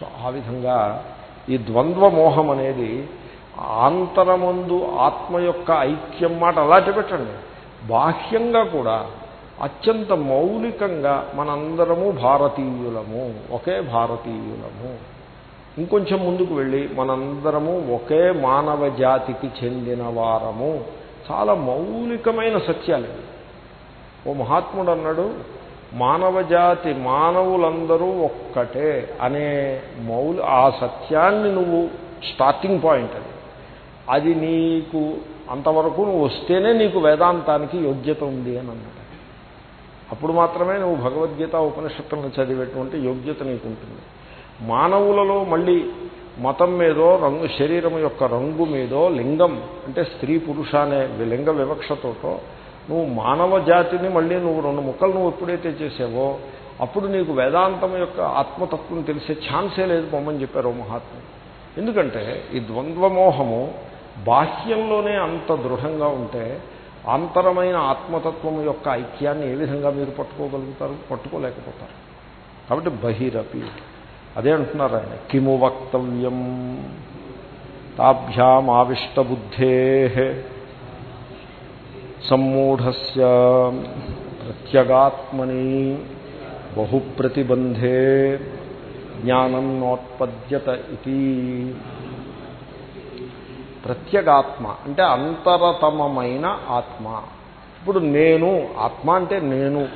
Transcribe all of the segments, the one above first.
So ఆ విధంగా ఈ ద్వంద్వ మోహం అనేది ఆంతరమందు ఆత్మ యొక్క ఐక్యం మాట అలాంటి పెట్టండి బాహ్యంగా కూడా అత్యంత మౌలికంగా మనందరము భారతీయులము ఒకే భారతీయులము. ఇంకొంచెం ముందుకు వెళ్ళి మనందరము ఒకే మానవ జాతికి చెందిన వారము. చాలా మౌలికమైన సత్యాలు ఓ మహాత్ముడు అన్నాడు మానవజాతి మానవులందరూ ఒక్కటే అనే మౌల ఆ సత్యాన్ని నువ్వు స్టార్టింగ్ పాయింట్ అది. అది నీకు అంతవరకు నువ్వు వస్తేనే నీకు వేదాంతానికి యోగ్యత ఉంది అని అన్నాడు అప్పుడు మాత్రమే నువ్వు భగవద్గీత ఉపనిషత్తులను చదివేటువంటి యోగ్యత నీకు ఉంటుంది మానవులలో మళ్ళీ మతం మీదో రంగు శరీరం యొక్క రంగు మీదో లింగం అంటే స్త్రీ పురుష అనే లింగ వివక్షతోటో నువ్వు మానవ జాతిని మళ్ళీ నువ్వు రెండు ముక్కలు నువ్వు ఎప్పుడైతే చేసావో అప్పుడు నీకు వేదాంతం యొక్క ఆత్మతత్వం తెలిసే ఛాన్సే లేదు పొమ్మని చెప్పారు ఓ ఎందుకంటే ఈ ద్వంద్వమోహము బాహ్యంలోనే అంత దృఢంగా ఉంటే ఆంతరమైన ఆత్మతత్వం యొక్క ఐక్యాన్ని ఏ విధంగా మీరు పట్టుకోగలుగుతారు? పట్టుకోలేకపోతారు. కాబట్టి బహిరపి. అదే అంటున్నారు ఆయన కిము వక్తవ్యం. తాభ్యామావిష్టబుద్ధే. సమ్మూఢస్య ప్రత్యగాత్మని బహుప్రతిబంధే జ్ఞానం నోత్పద్యత ఇది. ప్రత్యేగాత్మ అంటే అంతరతమమైన ఆత్మ. ఇప్పుడు నేను ఆత్మ అంటే నేను.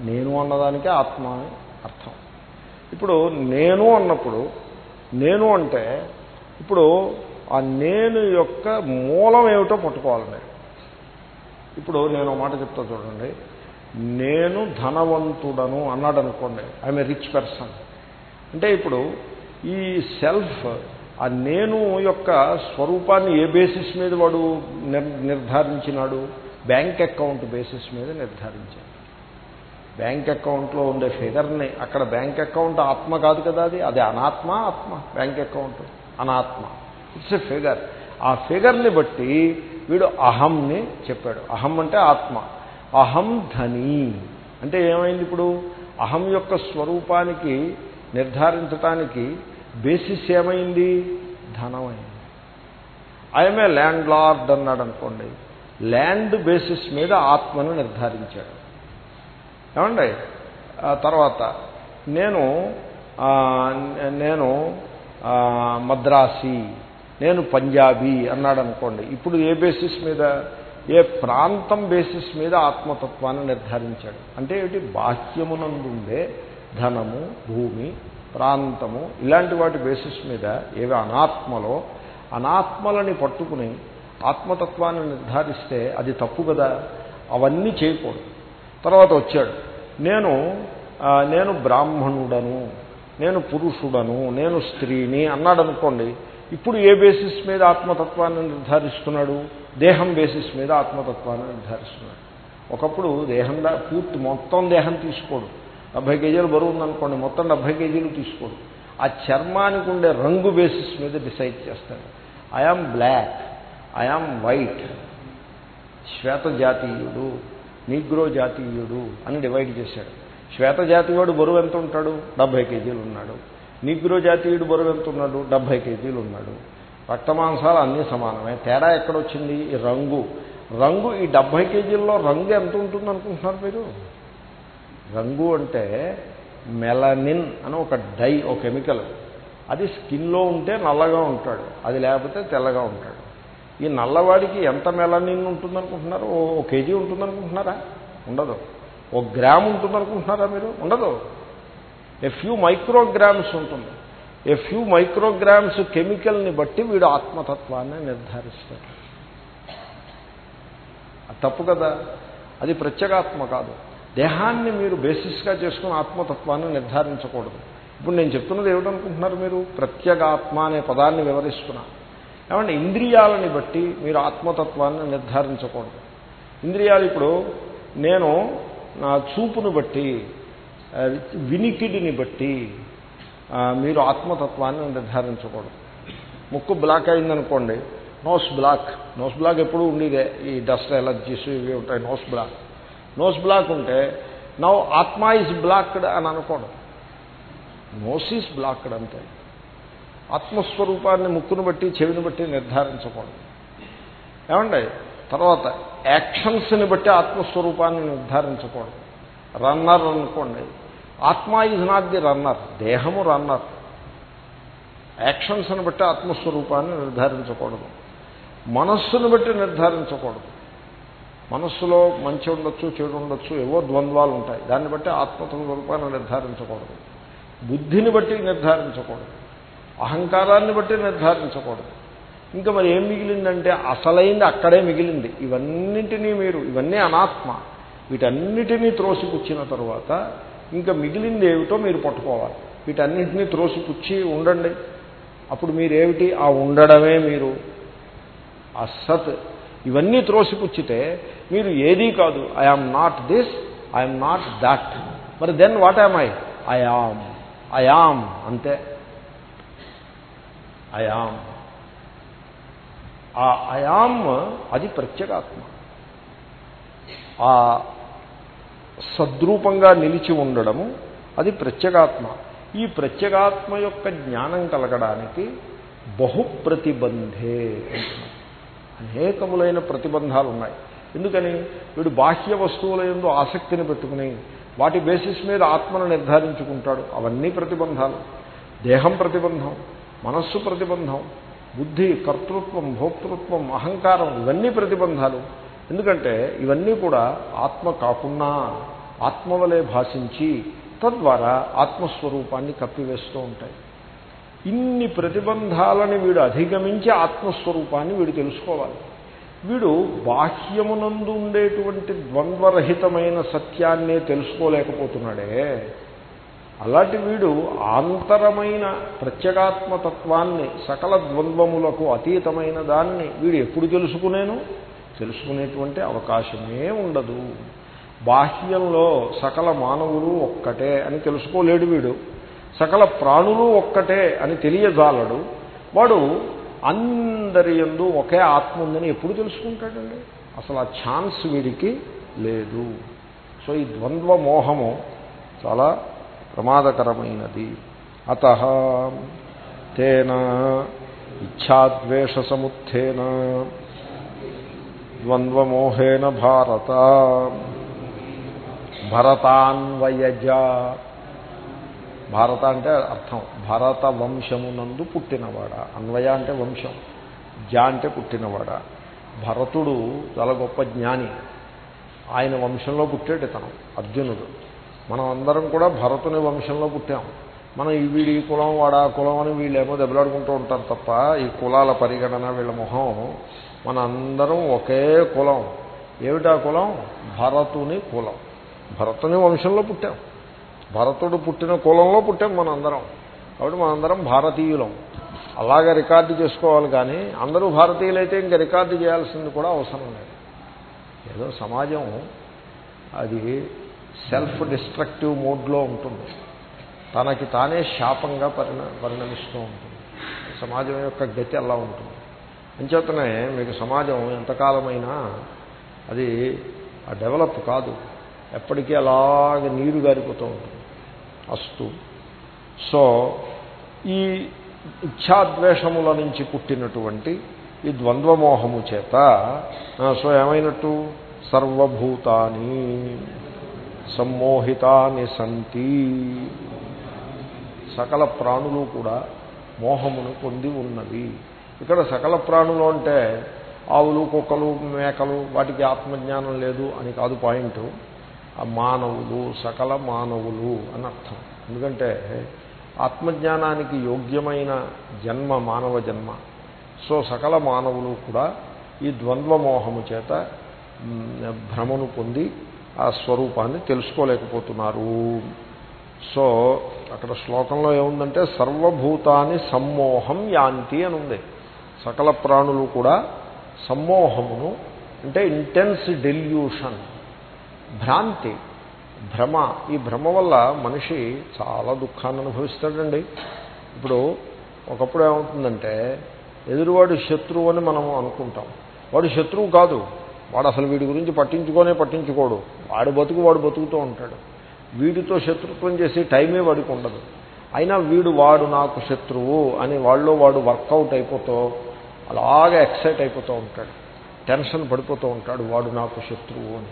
నేను అన్నదానికే ఆత్మ అని అర్థం. ఇప్పుడు నేను అన్నప్పుడు నేను అంటే ఇప్పుడు ఆ నేను యొక్క మూలం ఏమిటో పట్టుకోవాలి ఇప్పుడు నేను ఒక మాట చెప్తా చూడండి. నేను ధనవంతుడను అన్నాడు అనుకోండి ఐఎమ్ ఏ రిచ్ పర్సన్. అంటే ఇప్పుడు ఈ సెల్ఫ్ ఆ నేను యొక్క స్వరూపాన్ని ఏ బేసిస్ మీద వాడు నిర్ నిర్ధారించినాడు? బ్యాంక్ అకౌంట్ బేసిస్ మీద నిర్ధారించాడు. బ్యాంక్ అకౌంట్లో ఉండే ఫిగర్ని అక్కడ బ్యాంక్ అకౌంట్ ఆత్మ కాదు కదా అది? అది అనాత్మ ఆత్మ బ్యాంక్ అకౌంట్ అనాత్మ. It's a figure. ఆ ఫిగర్ని బట్టి వీడు అహంని చెప్పాడు. అహం అంటే ఆత్మ. అహం ధని. అంటే ఏమైంది ఇప్పుడు? అహం యొక్క స్వరూపానికి నిర్ధారించటానికి బేసిస్ ఏమైంది? ధనమైంది. ఐఎమ్ ల్యాండ్ లార్డ్ అన్నాడు అనుకోండి. ల్యాండ్ బేసిస్ మీద ఆత్మను నిర్ధారించాడు. ఏమండి? తర్వాత నేను నేను మద్రాసి నేను పంజాబీ అన్నాడు అనుకోండి ఇప్పుడు ఏ బేసిస్ మీద ఏ ప్రాంతం బేసిస్ మీద ఆత్మతత్వాన్ని నిర్ధారించాడు? అంటే ఏమిటి? బాహ్యమునందుండే ధనము భూమి ప్రాంతము ఇలాంటి వాటి బేసిస్ మీద ఏవి అనాత్మలో అనాత్మలని పట్టుకుని ఆత్మతత్వాన్ని నిర్ధారిస్తే అది తప్పు కదా? అవన్నీ చేయకూడదు. తర్వాత వచ్చాడు నేను నేను బ్రాహ్మణుడను నేను పురుషుడను నేను స్త్రీని అన్నాడు అనుకోండి ఇప్పుడు ఏ బేసిస్ మీద ఆత్మతత్వాన్ని నిర్ధారిస్తున్నాడు? దేహం బేసిస్ మీద ఆత్మతత్వాన్ని నిర్ధారిస్తున్నాడు. ఒకప్పుడు దేహం పూర్తి మొత్తం దేహం తీసుకోడు. డెబ్భై కేజీలు బరువు ఉందనుకోండి మొత్తం డెబ్భై కేజీలు తీసుకోడు. ఆ చర్మానికి ఉండే రంగు బేసిస్ మీద డిసైడ్ చేస్తాడు. I am black I am white శ్వేత జాతీయుడు నీగ్రో జాతీయుడు అని డివైడ్ చేశాడు. శ్వేత జాతీయుడు బరువు ఎంత ఉంటాడు? డెబ్భై కేజీలు ఉన్నాడు. నీగ్రో జాతీయుడు బరువు ఎంత ఉన్నాడు డెబ్భై కేజీలు ఉన్నాడు. రక్తమాంసాలు అన్నీ సమానమే. తేడా ఎక్కడొచ్చింది? ఈ రంగు. రంగు ఈ డెబ్భై కేజీల్లో రంగు ఎంత ఉంటుంది అనుకుంటున్నారు మీరు? రంగు అంటే మెలనిన్ అని ఒక డై ఒక కెమికల్. అది స్కిన్లో ఉంటే నల్లగా ఉంటాడు. అది లేకపోతే తెల్లగా ఉంటాడు. ఈ నల్లవాడికి ఎంత మెలనిన్ ఉంటుందనుకుంటున్నారు? ఓ ఓ కేజీ ఉంటుందనుకుంటున్నారా? ఉండదు. ఓ గ్రామ్ ఉంటుందనుకుంటున్నారా మీరు? ఉండదు. ఏ ఫ్యూ మైక్రోగ్రామ్స్ ఉంటుంది. ఏ ఫ్యూ మైక్రోగ్రామ్స్ కెమికల్ని బట్టి వీడు ఆత్మతత్వాన్ని నిర్ధారిస్తాడు. తప్పు కదా? అది ప్రత్యేగాత్మ కాదు. దేహాన్ని మీరు బేసిస్గా చేసుకుని ఆత్మతత్వాన్ని నిర్ధారించకూడదు. ఇప్పుడు నేను చెప్తున్నది ఏమిటనుకుంటున్నారు మీరు? ప్రత్యేగాత్మ అనే పదాన్ని వివరిస్తున్నా. ఏమంటే ఇంద్రియాలని బట్టి మీరు ఆత్మతత్వాన్ని నిర్ధారించకూడదు. ఇంద్రియాలు ఇప్పుడు నేను నా చూపును బట్టి వినికిడిని బట్టి మీరు ఆత్మతత్వాన్ని నిర్ధారించకూడదు. ముక్కు బ్లాక్ అయిందనుకోండి నోస్ బ్లాక్. నోస్ బ్లాక్ ఎప్పుడూ ఉండేదే ఈ డస్ట్ ఎలర్జీస్ ఇవి ఉంటాయి నోస్ బ్లాక్. నోస్ బ్లాక్ ఉంటే నవ్ ఆత్మ ఈజ్ బ్లాక్డ్ అని అనుకోవడం. ఈజ్ బ్లాక్డ్ అంతే. ఆత్మస్వరూపాన్ని ముక్కును బట్టి చెవిని బట్టి నిర్ధారించకూడదు. ఏమండి? తర్వాత యాక్షన్స్ని బట్టి ఆత్మస్వరూపాన్ని నిర్ధారించకూడదు. రన్నర్ అనుకోండి ఆత్మ ఈజ్ నాట్ ది రన్నర్ దేహము రన్నర్. యాక్షన్స్ని బట్టి ఆత్మస్వరూపాన్ని నిర్ధారించకూడదు. మనస్సును బట్టి నిర్ధారించకూడదు. మనస్సులో మంచి ఉండొచ్చు చెడు ఉండొచ్చు ఏవో ద్వంద్వాలు ఉంటాయి. దాన్ని బట్టి ఆత్మస్వరూపాన్ని నిర్ధారించకూడదు. బుద్ధిని బట్టి నిర్ధారించకూడదు. అహంకారాన్ని బట్టి నిర్ధారించకూడదు. ఇంకా మరి ఏం మిగిలిందంటే అసలైంది అక్కడే మిగిలింది. ఇవన్నింటినీ మీరు ఇవన్నీ అనాత్మ. వీటన్నిటినీ త్రోసిపుచ్చిన తర్వాత ఇంకా మిగిలింది ఏమిటో మీరు పట్టుకోవాలి. వీటన్నింటినీ త్రోసిపుచ్చి ఉండండి. అప్పుడు మీరేమిటి? ఆ ఉండడమే మీరు. ఆ సత్. ఇవన్నీ త్రోసిపుచ్చితే మీరు ఏదీ కాదు. I am not this I'm not that మరి then what am I I am I am అంతే. ఐఆమ్ ఆ అయామ్ అది ప్రత్యేగాత్మ. ఆ సద్రూపంగా నిలిచి ఉండడము అది ప్రత్యేగాత్మ. ఈ ప్రత్యేగాత్మ యొక్క జ్ఞానం కలగడానికి బహుప్రతిబంధే అనేకములైన ప్రతిబంధాలు ఉన్నాయి ఎందుకని? వీడు బాహ్య వస్తువుల ఎందు ఆసక్తిని పెట్టుకుని వాటి బేసిస్ మీద ఆత్మను నిర్ధారించుకుంటాడు. అవన్నీ ప్రతిబంధాలు. దేహం ప్రతిబంధం మనస్సు ప్రతిబంధం బుద్ధి కర్తృత్వం భోక్తృత్వం అహంకారం ఇవన్నీ ప్రతిబంధాలు. ఎందుకంటే ఇవన్నీ కూడా ఆత్మ కాకున్నా ఆత్మవలే భాషించి తద్వారా ఆత్మస్వరూపాన్ని కప్పివేస్తూ ఉంటాయి. ఇన్ని ప్రతిబంధాలని వీడు అధిగమించి ఆత్మస్వరూపాన్ని వీడు తెలుసుకోవాలి. వీడు బాహ్యమునందు ఉండేటువంటి ద్వంద్వరహితమైన సత్యాన్నే తెలుసుకోలేకపోతున్నాడే. అలాంటి వీడు ఆంతరమైన ప్రత్యేగాత్మతత్వాన్ని సకల ద్వంద్వములకు అతీతమైన దాన్ని వీడు ఎప్పుడు తెలుసుకునేను? తెలుసుకునేటువంటి అవకాశమే ఉండదు. బాహ్యంలో సకల మానవులు ఒక్కటే అని తెలుసుకోలేడు వీడు. సకల ప్రాణులు ఒక్కటే అని తెలియజాలడు. వాడు అందరి ఎందు ఒకే ఆత్మ ఉందని ఎప్పుడు తెలుసుకుంటాడండి? అసలు ఆ ఛాన్స్ వీడికి లేదు. సో ఈ ద్వంద్వ మోహము చాలా ప్రమాదకరమైనది. అత తేన ఇచ్ఛాద్వేష సముత్న ద్వంద్వమోహేన భారత. భరతాన్వయజ. భారత అంటే అర్థం. భరత వంశమునందు పుట్టినవాడ. అన్వయ అంటే వంశం. జ అంటే పుట్టినవాడ. భరతుడు చాలా గొప్ప జ్ఞాని. ఆయన వంశంలో పుట్టాడు తను అర్జునుడు. మనం అందరం కూడా భరతుని వంశంలో పుట్టాం. మనం ఈ వీడి ఈ కులం వాడా కులం అని వీళ్ళేమో దెబ్బలాడుకుంటూ ఉంటారు తప్ప ఈ కులాల పరిగణన వీళ్ళ మొహం మన అందరం ఒకే కులం. ఏమిటా కులం? భరతుని కులం. భరతుని వంశంలో పుట్టాం. భరతుడు పుట్టిన కులంలో పుట్టాం మనందరం. కాబట్టి మనందరం భారతీయులం. అలాగే రికార్డు చేసుకోవాలి కానీ అందరూ భారతీయులైతే ఇంకా రికార్డు చేయాల్సింది కూడా అవసరం లేదు. ఏదో సమాజం అది సెల్ఫ్ డిస్ట్రక్టివ్ మోడ్లో ఉంటుంది. తనకి తానే శాపంగా పరిణ పరిణమిస్తూ ఉంటుంది. సమాజం యొక్క గతి అలా ఉంటుంది. అంచేతనే మీకు సమాజం ఎంతకాలమైనా అది డెవలప్ కాదు. ఎప్పటికీ అలాగ నీరు గారిపోతూ ఉంటుంది. అస్తు. సో ఈ ఇచ్ఛాద్వేషముల నుంచి పుట్టినటువంటి ఈ ద్వంద్వమోహము చేత సో ఏమైనట్టు? సర్వభూతాని సమ్మోహితాని సంతి. సకల ప్రాణులు కూడా మోహమును పొంది ఉన్నవి. ఇక్కడ సకల ప్రాణులు అంటే ఆవులు కుక్కలు మేకలు వాటికి ఆత్మజ్ఞానం లేదు అని కాదు పాయింట్. ఆ మానవులు సకల మానవులు అని అర్థం. ఎందుకంటే ఆత్మజ్ఞానానికి యోగ్యమైన జన్మ మానవ జన్మ. సో సకల మానవులు కూడా ఈ ద్వంద్వమోహము చేత భ్రమను పొంది ఆ స్వరూపాన్ని తెలుసుకోలేకపోతున్నారు. సో అక్కడ శ్లోకంలో ఏముందంటే సర్వభూతాన్ని సమ్మోహం యాంతి అని ఉంది. సకల ప్రాణులు కూడా సమ్మోహమును అంటే ఇంటెన్స్ డెల్యూషన్ భ్రాంతి భ్రమ. ఈ భ్రమ వల్ల మనిషి చాలా దుఃఖాన్ని అనుభవిస్తాడండి. ఇప్పుడు ఒకప్పుడు ఏమవుతుందంటే ఎదురువాడు శత్రువు అని మనం అనుకుంటాం. వాడు శత్రువు కాదు. వాడు అసలు వీడి గురించి పట్టించుకోనే పట్టించుకోడు. వాడు బతుకు వాడు బతుకుతూ ఉంటాడు. వీడితో శత్రుత్వం చేసి టైమే వాడికి ఉండదు. అయినా వీడు వాడు నాకు శత్రువు అని వాళ్ళు వాడు వర్కౌట్ అయిపోతూ అలాగే ఎక్సైట్ అయిపోతూ ఉంటాడు. టెన్షన్ పడిపోతూ ఉంటాడు వాడు నాకు శత్రువు అని.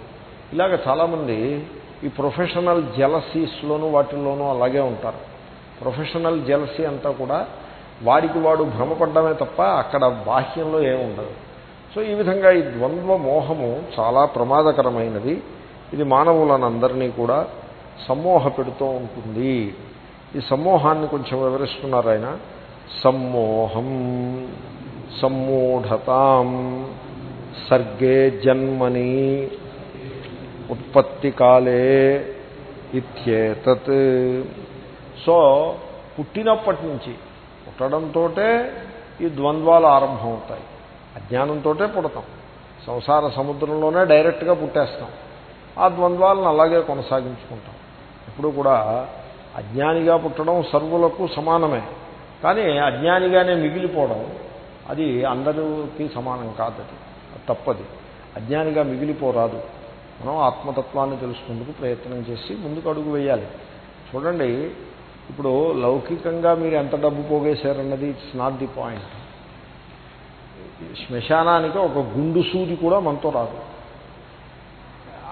ఇలాగ చాలామంది ఈ ప్రొఫెషనల్ జెలసీస్లోనూ వాటిల్లోనూ అలాగే ఉంటారు. ప్రొఫెషనల్ జెలసీ అంతా కూడా వాడికి వాడు భ్రమపడ్డమే తప్ప అక్కడ బాహ్యంలో ఏముండదు సో ఈ విధంగా ఈ ద్వంద్వ మోహము చాలా ప్రమాదకరమైనది. ఇది మానవులనందరినీ కూడా సమ్మోహ పెడుతూ ఉంటుంది. ఈ సమ్మోహాన్ని కొంచెం వివరిస్తున్నారు ఆయన. సమ్మోహం. సమ్మూఢతాం. సర్గే జన్మని ఉత్పత్తి కాలే ఇత్యేతత్. సో పుట్టినప్పటి నుంచి పుట్టడంతో ఈ ద్వంద్వాలు ఆరంభమవుతాయి. అజ్ఞానంతో పుడతాం. సంసార సముద్రంలోనే డైరెక్ట్గా పుట్టేస్తాం. ఆ ద్వంద్వాలను అలాగే కొనసాగించుకుంటాం. ఇప్పుడు కూడా అజ్ఞానిగా పుట్టడం సర్వులకు సమానమే. కానీ అజ్ఞానిగానే మిగిలిపోవడం అది అందరికీ సమానం కాదది తప్పది. అజ్ఞానిగా మిగిలిపోరాదు. మనం ఆత్మతత్వాన్ని తెలుసుకుందుకు ప్రయత్నం చేసి ముందుకు అడుగు వేయాలి. చూడండి ఇప్పుడు లౌకికంగా మీరు ఎంత డబ్బు పోగేశారన్నది ఇట్స్ నాట్ ది పాయింట్ శ్మశానానికి ఒక గుండు సూది కూడా మనతో రాదు.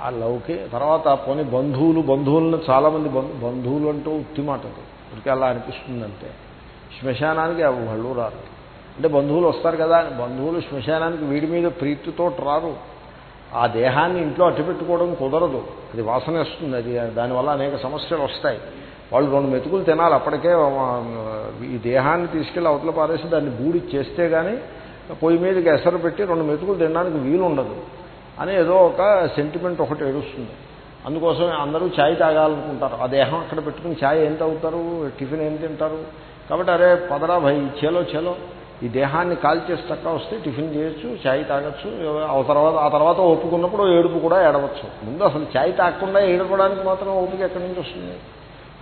ఆ లౌకి తర్వాత పోనీ బంధువులు బంధువులను చాలామంది బంధువులు అంటూ ఉత్తి మాటది ఇప్పటికీ అలా అనిపిస్తుందంటే. శ్మశానానికి వాళ్ళు రారు. అంటే బంధువులు వస్తారు కదా బంధువులు శ్మశానానికి వీడి మీద ప్రీతితో రారు. ఆ దేహాన్ని ఇంట్లో అట్టపెట్టుకోవడం కుదరదు. అది వాసన వస్తుంది అది దానివల్ల అనేక సమస్యలు వస్తాయి. వాళ్ళు రెండు మెతుకులు తినాలి అప్పటికే ఈ దేహాన్ని తీసుకెళ్ళి అవతల పారేసి దాన్ని బూడి చేస్తే కానీ పొయ్యి మీదకి ఎసరు పెట్టి రెండు మెతుకులు తినడానికి వీలు ఉండదు అని ఏదో ఒక సెంటిమెంట్ ఒకటి ఏడుస్తుంది. అందుకోసం అందరూ ఛాయ్ తాగాలనుకుంటారు. ఆ దేహం అక్కడ పెట్టుకుని ఛాయ్ ఏం తాగుతారు? టిఫిన్ ఏం తింటారు? కాబట్టి అరే పదరా భయ్ చేలో చేలో. ఈ దేహాన్ని కాల్చేసి చక్క వస్తే టిఫిన్ చేయొచ్చు ఛాయ్ తాగొచ్చు ఆ తర్వాత ఆ తర్వాత ఒప్పుకున్నప్పుడు ఏడుపు కూడా ఏడవచ్చు ముందు అసలు ఛాయ్ తాగకుండా ఏడపడానికి మాత్రం ఓపిక ఎక్కడి నుంచి వస్తుంది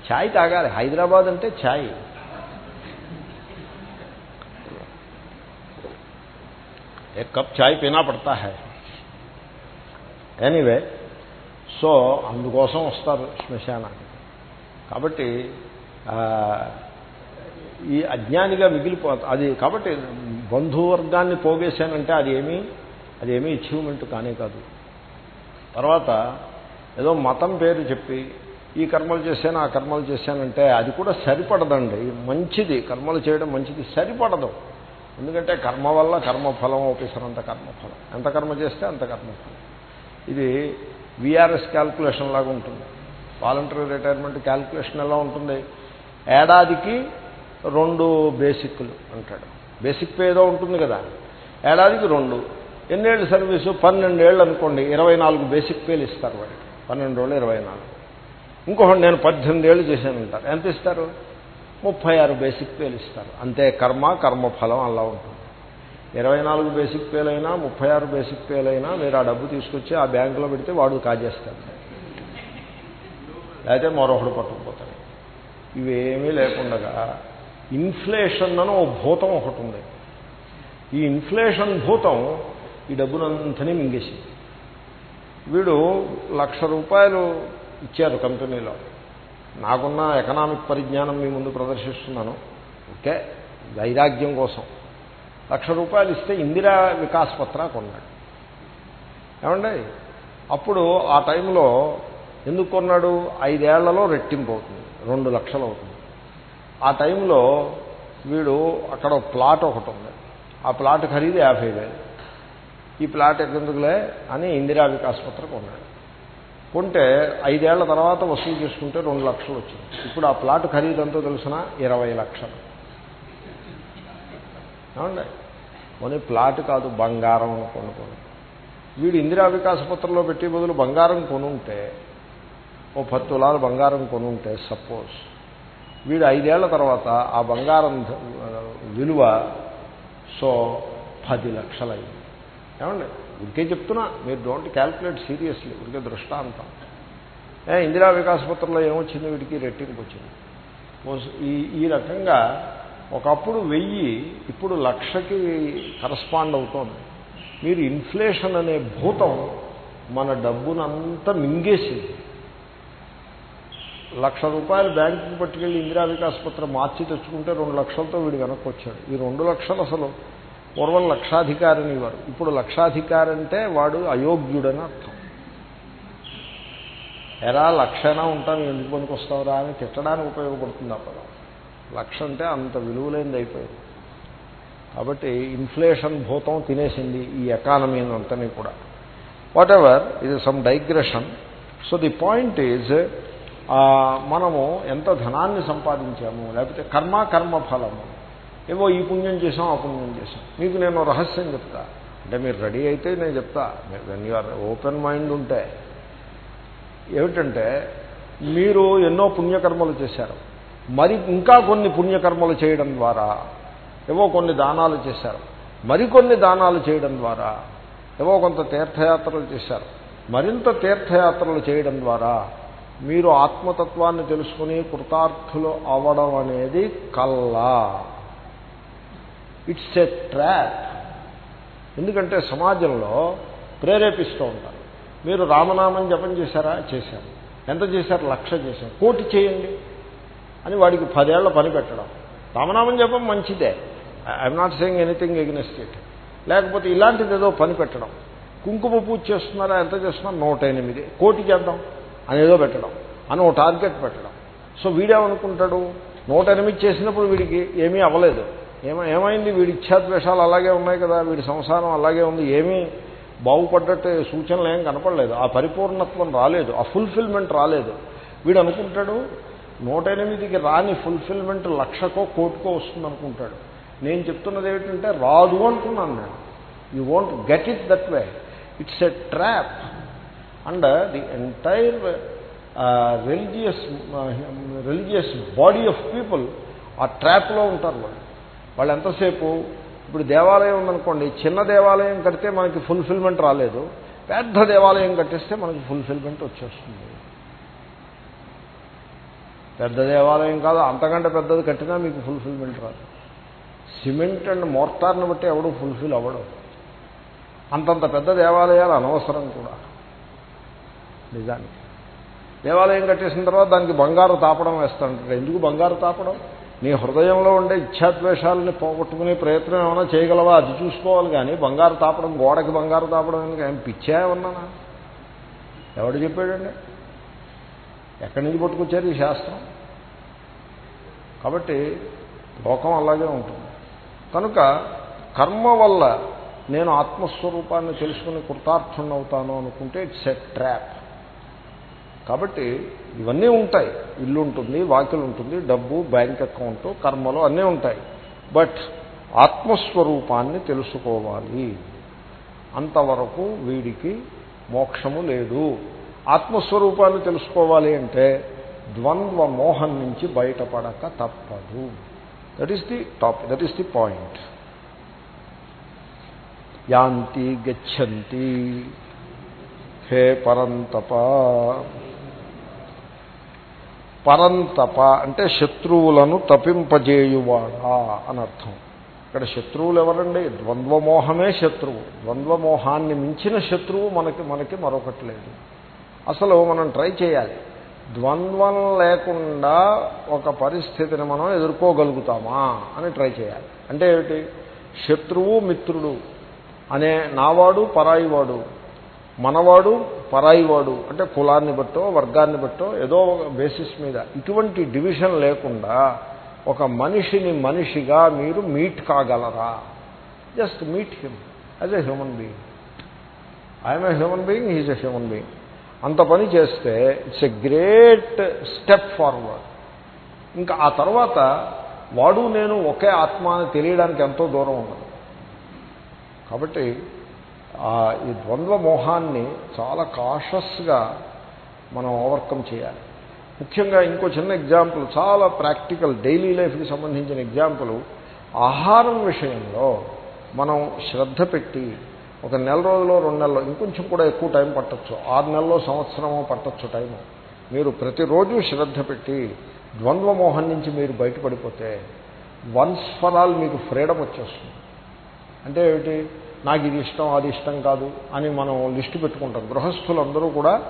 ఛాయ్ తాగాలి హైదరాబాద్ అంటే ఛాయ్ एक कप चाय पीना पड़ता है ఎనీవే సో అందుకోసం వస్తారు శ్మశానానికి కాబట్టి ఈ అజ్ఞానిగా మిగిలిపో అది కాబట్టి బంధువర్గాన్ని పోగేశానంటే అది ఏమీ అది ఏమీ అచీవ్మెంట్ కానే కాదు. తర్వాత ఏదో మతం పేరు చెప్పి ఈ కర్మలు చేశాను ఆ కర్మలు చేశానంటే అది కూడా సరిపడదండి. మంచిది. కర్మలు చేయడం మంచిది. సరిపడదు. ఎందుకంటే కర్మ వల్ల కర్మఫలం ఓపిసరంత కర్మఫలం. ఎంత కర్మ చేస్తే అంత కర్మఫలం. ఇది విఆర్ఎస్ క్యాల్కులేషన్ లాగా ఉంటుంది. వాలంటరీ రిటైర్మెంట్ క్యాల్కులేషన్ ఎలా ఉంటుంది? ఏడాదికి రెండు బేసిక్లు అంటాడు. బేసిక్ పే ఏదో ఉంటుంది కదా. ఏడాదికి రెండు ఎన్నేళ్ళు సర్వీసు? పన్నెండేళ్ళు అనుకోండి ఇరవై నాలుగు బేసిక్ పేలు ఇస్తారు వాడికి. పన్నెండు రోజులు ఇరవై నాలుగు. ఇంకొకటి నేను పద్దెనిమిది ఏళ్ళు చేశానంటారు ఎంత ఇస్తారు? ముప్పై ఆరు బేసిక్ పేలు ఇస్తారు. అంతే కర్మ కర్మఫలం అలా ఉంటుంది. ఇరవై నాలుగు బేసిక్ పేలైనా ముప్పై ఆరు బేసిక్ పేలైనా మీరు ఆ డబ్బు తీసుకొచ్చి ఆ బ్యాంకులో పెడితే వాడు కాజేస్తాడు. లేకపోతే మరొకడు పట్టుకుపోతాడు. ఇవేమీ లేకుండగా ఇన్ఫ్లేషన్ అని ఓ భూతం ఒకటి ఉంది ఈ ఇన్ఫ్లేషన్ భూతం ఈ డబ్బునంతని మింగేసింది. వీడు లక్ష రూపాయలు ఇచ్చారు కంపెనీలో. నాకున్న ఎకనామిక్ పరిజ్ఞానం మీ ముందు ప్రదర్శిస్తున్నాను. ఓకే వైరాగ్యం కోసం. లక్ష రూపాయలు ఇస్తే ఇందిరా వికాస్ పత్ర కొన్నాడు. ఏమండి? అప్పుడు ఆ టైంలో ఎందుకు కొన్నాడు? ఐదేళ్ళలో రెట్టింపు అవుతుంది. రెండు లక్షలు అవుతుంది. ఆ టైంలో వీడు అక్కడ ప్లాట్ ఒకటి ఉంది ఆ ప్లాట్ ఖరీదు యాభై వేలు ఈ ప్లాట్ ఎందుకులే అని ఇందిరా వికాస్ పత్ర కొన్నాడు. కొంటే ఐదేళ్ళ తర్వాత వసూలు చేసుకుంటే రెండు లక్షలు వచ్చింది. ఇప్పుడు ఆ ప్లాట్ ఖరీదు ఎంతో తెలిసిన? ఇరవై లక్షలు. ఏమండి? పోనీ ప్లాట్ కాదు బంగారం కొనుక్కోండి. వీడు ఇందిరా వికాస పత్రంలో పెట్టి బదులు బంగారం కొనుంటే ఓ పది తులాలు బంగారం కొనుంటే సపోజ్ వీడు ఐదేళ్ళ తర్వాత ఆ బంగారం విలువ సో పది లక్షలైంది. ఏమండి? ఇంకే చెప్తున్నా మీరు డోంట్ క్యాల్కులేట్ సీరియస్లీ ఇంకే దృష్టాంతం. ఇందిరా వికాస పత్రంలో ఏమొచ్చింది వీడికి? రెట్టింపు వచ్చింది ఈ ఈ రకంగా ఒకప్పుడు వెయ్యి ఇప్పుడు లక్షకి కరస్పాండ్ అవుతోంది. మీరు ఇన్ఫ్లేషన్ అనే భూతం మన డబ్బునంతా మింగేసింది. లక్ష రూపాయలు బ్యాంకుకి పట్టుకెళ్ళి ఇందిరా వికాసపత్రం మార్చి తెచ్చుకుంటే రెండు లక్షలతో వీడు వెనక్కి వచ్చాడు ఈ రెండు లక్షలు అసలు పూర్వం లక్షాధికారిని వారు. ఇప్పుడు లక్షాధికారి అంటే వాడు అయోగ్యుడని అర్థం. ఎరా లక్షనా ఉంటాను ఎందుకు పనికి వస్తావురా అని తిట్టడానికి ఉపయోగపడుతుంది ఆ పదం. లక్ష అంటే అంత విలువలేనిది అయిపోయింది. కాబట్టి ఇన్ఫ్లేషన్ భూతం తినేసింది ఈ ఎకానమీ అంతని కూడా. వాట్ ఎవర్ ఇది some digression so the point is మనము ఎంత ధనాన్ని సంపాదించాము లేకపోతే కర్మ కర్మ ఫలము. ఏవో ఈ పుణ్యం చేసాం ఆ పుణ్యం చేసాం మీకు నేను రహస్యం చెప్తా. అంటే మీరు రెడీ అయితే నేను చెప్తా. వెన్ యూఆర్ ఓపెన్ మైండ్ ఉంటే. ఏమిటంటే మీరు ఎన్నో పుణ్యకర్మలు చేశారు. మరి ఇంకా కొన్ని పుణ్యకర్మలు చేయడం ద్వారా ఏవో కొన్ని దానాలు చేశారు. మరికొన్ని దానాలు చేయడం ద్వారా ఏవో కొంత తీర్థయాత్రలు చేశారు. మరింత తీర్థయాత్రలు చేయడం ద్వారా మీరు ఆత్మతత్వాన్ని తెలుసుకుని కృతార్థులు అవడం అనేది కల్లా. ఇట్స్ ఎ ట్రాప్ ఎందుకంటే సమాజంలో ప్రేరేపిస్తూ ఉంటారు. మీరు రామనామం జపం చేశారా? చేశారు ఎంత చేశారు? లక్ష చేశారు కోటి చేయండి అని వాడికి పదేళ్ళ పని పెట్టడం. రామనామం జపం మంచిదే. I'm not saying anything against it లేకపోతే ఇలాంటిది ఏదో పని పెట్టడం. కుంకుమ పూజ చేస్తున్నారా? ఎంత చేస్తున్నారు నూట ఎనిమిది. కోటి చేద్దాం. అనేదో పెట్టడం. అని ఓ టార్గెట్ పెట్టడం. సో వీడేమనుకుంటాడు? నూట ఎనిమిది చేసినప్పుడు వీడికి ఏమీ అవ్వలేదు. ఏమో ఏమైంది? వీడి ఇచ్చాద్వేషాలు అలాగే ఉన్నాయి కదా వీడి సంసారం అలాగే ఉంది ఏమీ బాగుపడ్డట్టు సూచనలు ఏం కనపడలేదు. ఆ పరిపూర్ణత్వం రాలేదు ఆ ఫుల్ఫిల్మెంట్ రాలేదు. వీడు అనుకుంటాడు నూట ఎనిమిదికి రాని ఫుల్ఫిల్మెంట్ లక్షకో కోటికో వస్తుంది అనుకుంటాడు నేను చెప్తున్నది ఏమిటంటే రాదు అనుకున్నాను నేను. You won't get it that way it's a trap and the entire religious religious body of people ఆ ట్రాప్లో ఉంటారు వాళ్ళు. వాళ్ళు ఎంతసేపు ఇప్పుడు దేవాలయం ఉందనుకోండి చిన్న దేవాలయం కడితే మనకి ఫుల్ఫిల్మెంట్ రాలేదు. పెద్ద దేవాలయం కట్టిస్తే మనకి ఫుల్ఫిల్మెంట్ వచ్చేస్తుంది. పెద్ద దేవాలయం కాదు అంతకంటే పెద్దది కట్టినా మీకు ఫుల్ఫిల్మెంట్ రాదు. సిమెంట్ అండ్ మోర్టార్ని బట్టి ఎవడు ఫుల్ఫిల్ అవ్వడం. అంతంత పెద్ద దేవాలయాలు అనవసరం కూడా. నిజానికి దేవాలయం కట్టేసిన తర్వాత దానికి బంగారు తాపడం వేస్తాడు ఎందుకు బంగారు తాపడం? నీ హృదయంలో ఉండే ఇచ్ఛాద్వేషాలని పోగొట్టుకునే ప్రయత్నం ఏమైనా చేయగలవా? అది చూసుకోవాలి కానీ బంగారు తాపడం గోడకి బంగారు తాపడం ఎందుకు? ఏం పిచ్చా ఉన్నానా ఎవడు చెప్పాడండి? ఎక్కడి నుంచి పట్టుకొచ్చారు ఈ శాస్త్రం? కాబట్టి లోకం అలాగే ఉంటుంది. కనుక కర్మ వల్ల నేను ఆత్మస్వరూపాన్ని తెలుసుకుని కృతార్థుణ్ణవుతాను అనుకుంటే ఇట్స్ ఎ ట్రాప్. కాబట్టి ఇవన్నీ ఉంటాయి. ఇల్లు ఉంటుంది వాకిలు ఉంటుంది డబ్బు బ్యాంక్ అకౌంట్ కర్మలు అన్నీ ఉంటాయి. బట్ ఆత్మస్వరూపాన్ని తెలుసుకోవాలి. అంతవరకు వీడికి మోక్షము లేదు. ఆత్మస్వరూపాన్ని తెలుసుకోవాలి అంటే ద్వంద్వ మోహం నుంచి బయటపడక తప్పదు. That is the top that is the point యాంతి గచ్చంతి. హే పరంతప. పరంతప అంటే శత్రువులను తపింపజేయువాడా అని అర్థం. ఇక్కడ శత్రువులు ఎవరండి ద్వంద్వమోహమే శత్రువు. ద్వంద్వమోహాన్ని మించిన శత్రువు మనకి మనకి మరొకటి లేదు. అసలు మనం ట్రై చేయాలి. ద్వంద్వం లేకుండా ఒక పరిస్థితిని మనం ఎదుర్కోగలుగుతామా అని ట్రై చేయాలి. అంటే ఏమిటి? శత్రువు మిత్రుడు అనే నావాడు పరాయివాడు మనవాడు పరాయివాడు అంటే కులాన్ని బట్టో వర్గాన్ని బట్టో ఏదో ఒక బేసిస్ మీద ఇటువంటి డివిజన్ లేకుండా ఒక మనిషిని మనిషిగా మీరు meet కాగలరా? Just meet him as a human being I'm a human being he's a human being అంత పని చేస్తే it's a great step forward ఇంకా ఆ తర్వాత వాడు నేను ఒకే ఆత్మ అని తెలియడానికి ఎంతో దూరం ఉండదు. కాబట్టి ఈ ద్వంద్వ మోహాన్ని చాలా కాషస్గా మనం ఓవర్కమ్ చేయాలి. ముఖ్యంగా ఇంకో చిన్న ఎగ్జాంపుల్ చాలా ప్రాక్టికల్ డైలీ లైఫ్కి సంబంధించిన ఎగ్జాంపుల్ ఆహారం విషయంలో మనం శ్రద్ధ పెట్టి ఒక నెల రోజులో రెండు నెలలో ఇంకొంచెం కూడా ఎక్కువ టైం పట్టచ్చు. ఆరు నెలలో సంవత్సరమో పట్టచ్చు టైము మీరు ప్రతిరోజు శ్రద్ధ పెట్టి ద్వంద్వమోహం నుంచి మీరు బయటపడిపోతే వన్స్ ఫర్ ఆల్ మీకు ఫ్రీడమ్ వచ్చేస్తుంది. అంటే ఏమిటి? నాకు ఇది ఇష్టం అది ఇష్టం కాదు అని మనం లిస్టు పెట్టుకుంటాం. గృహస్థులందరూ కూడా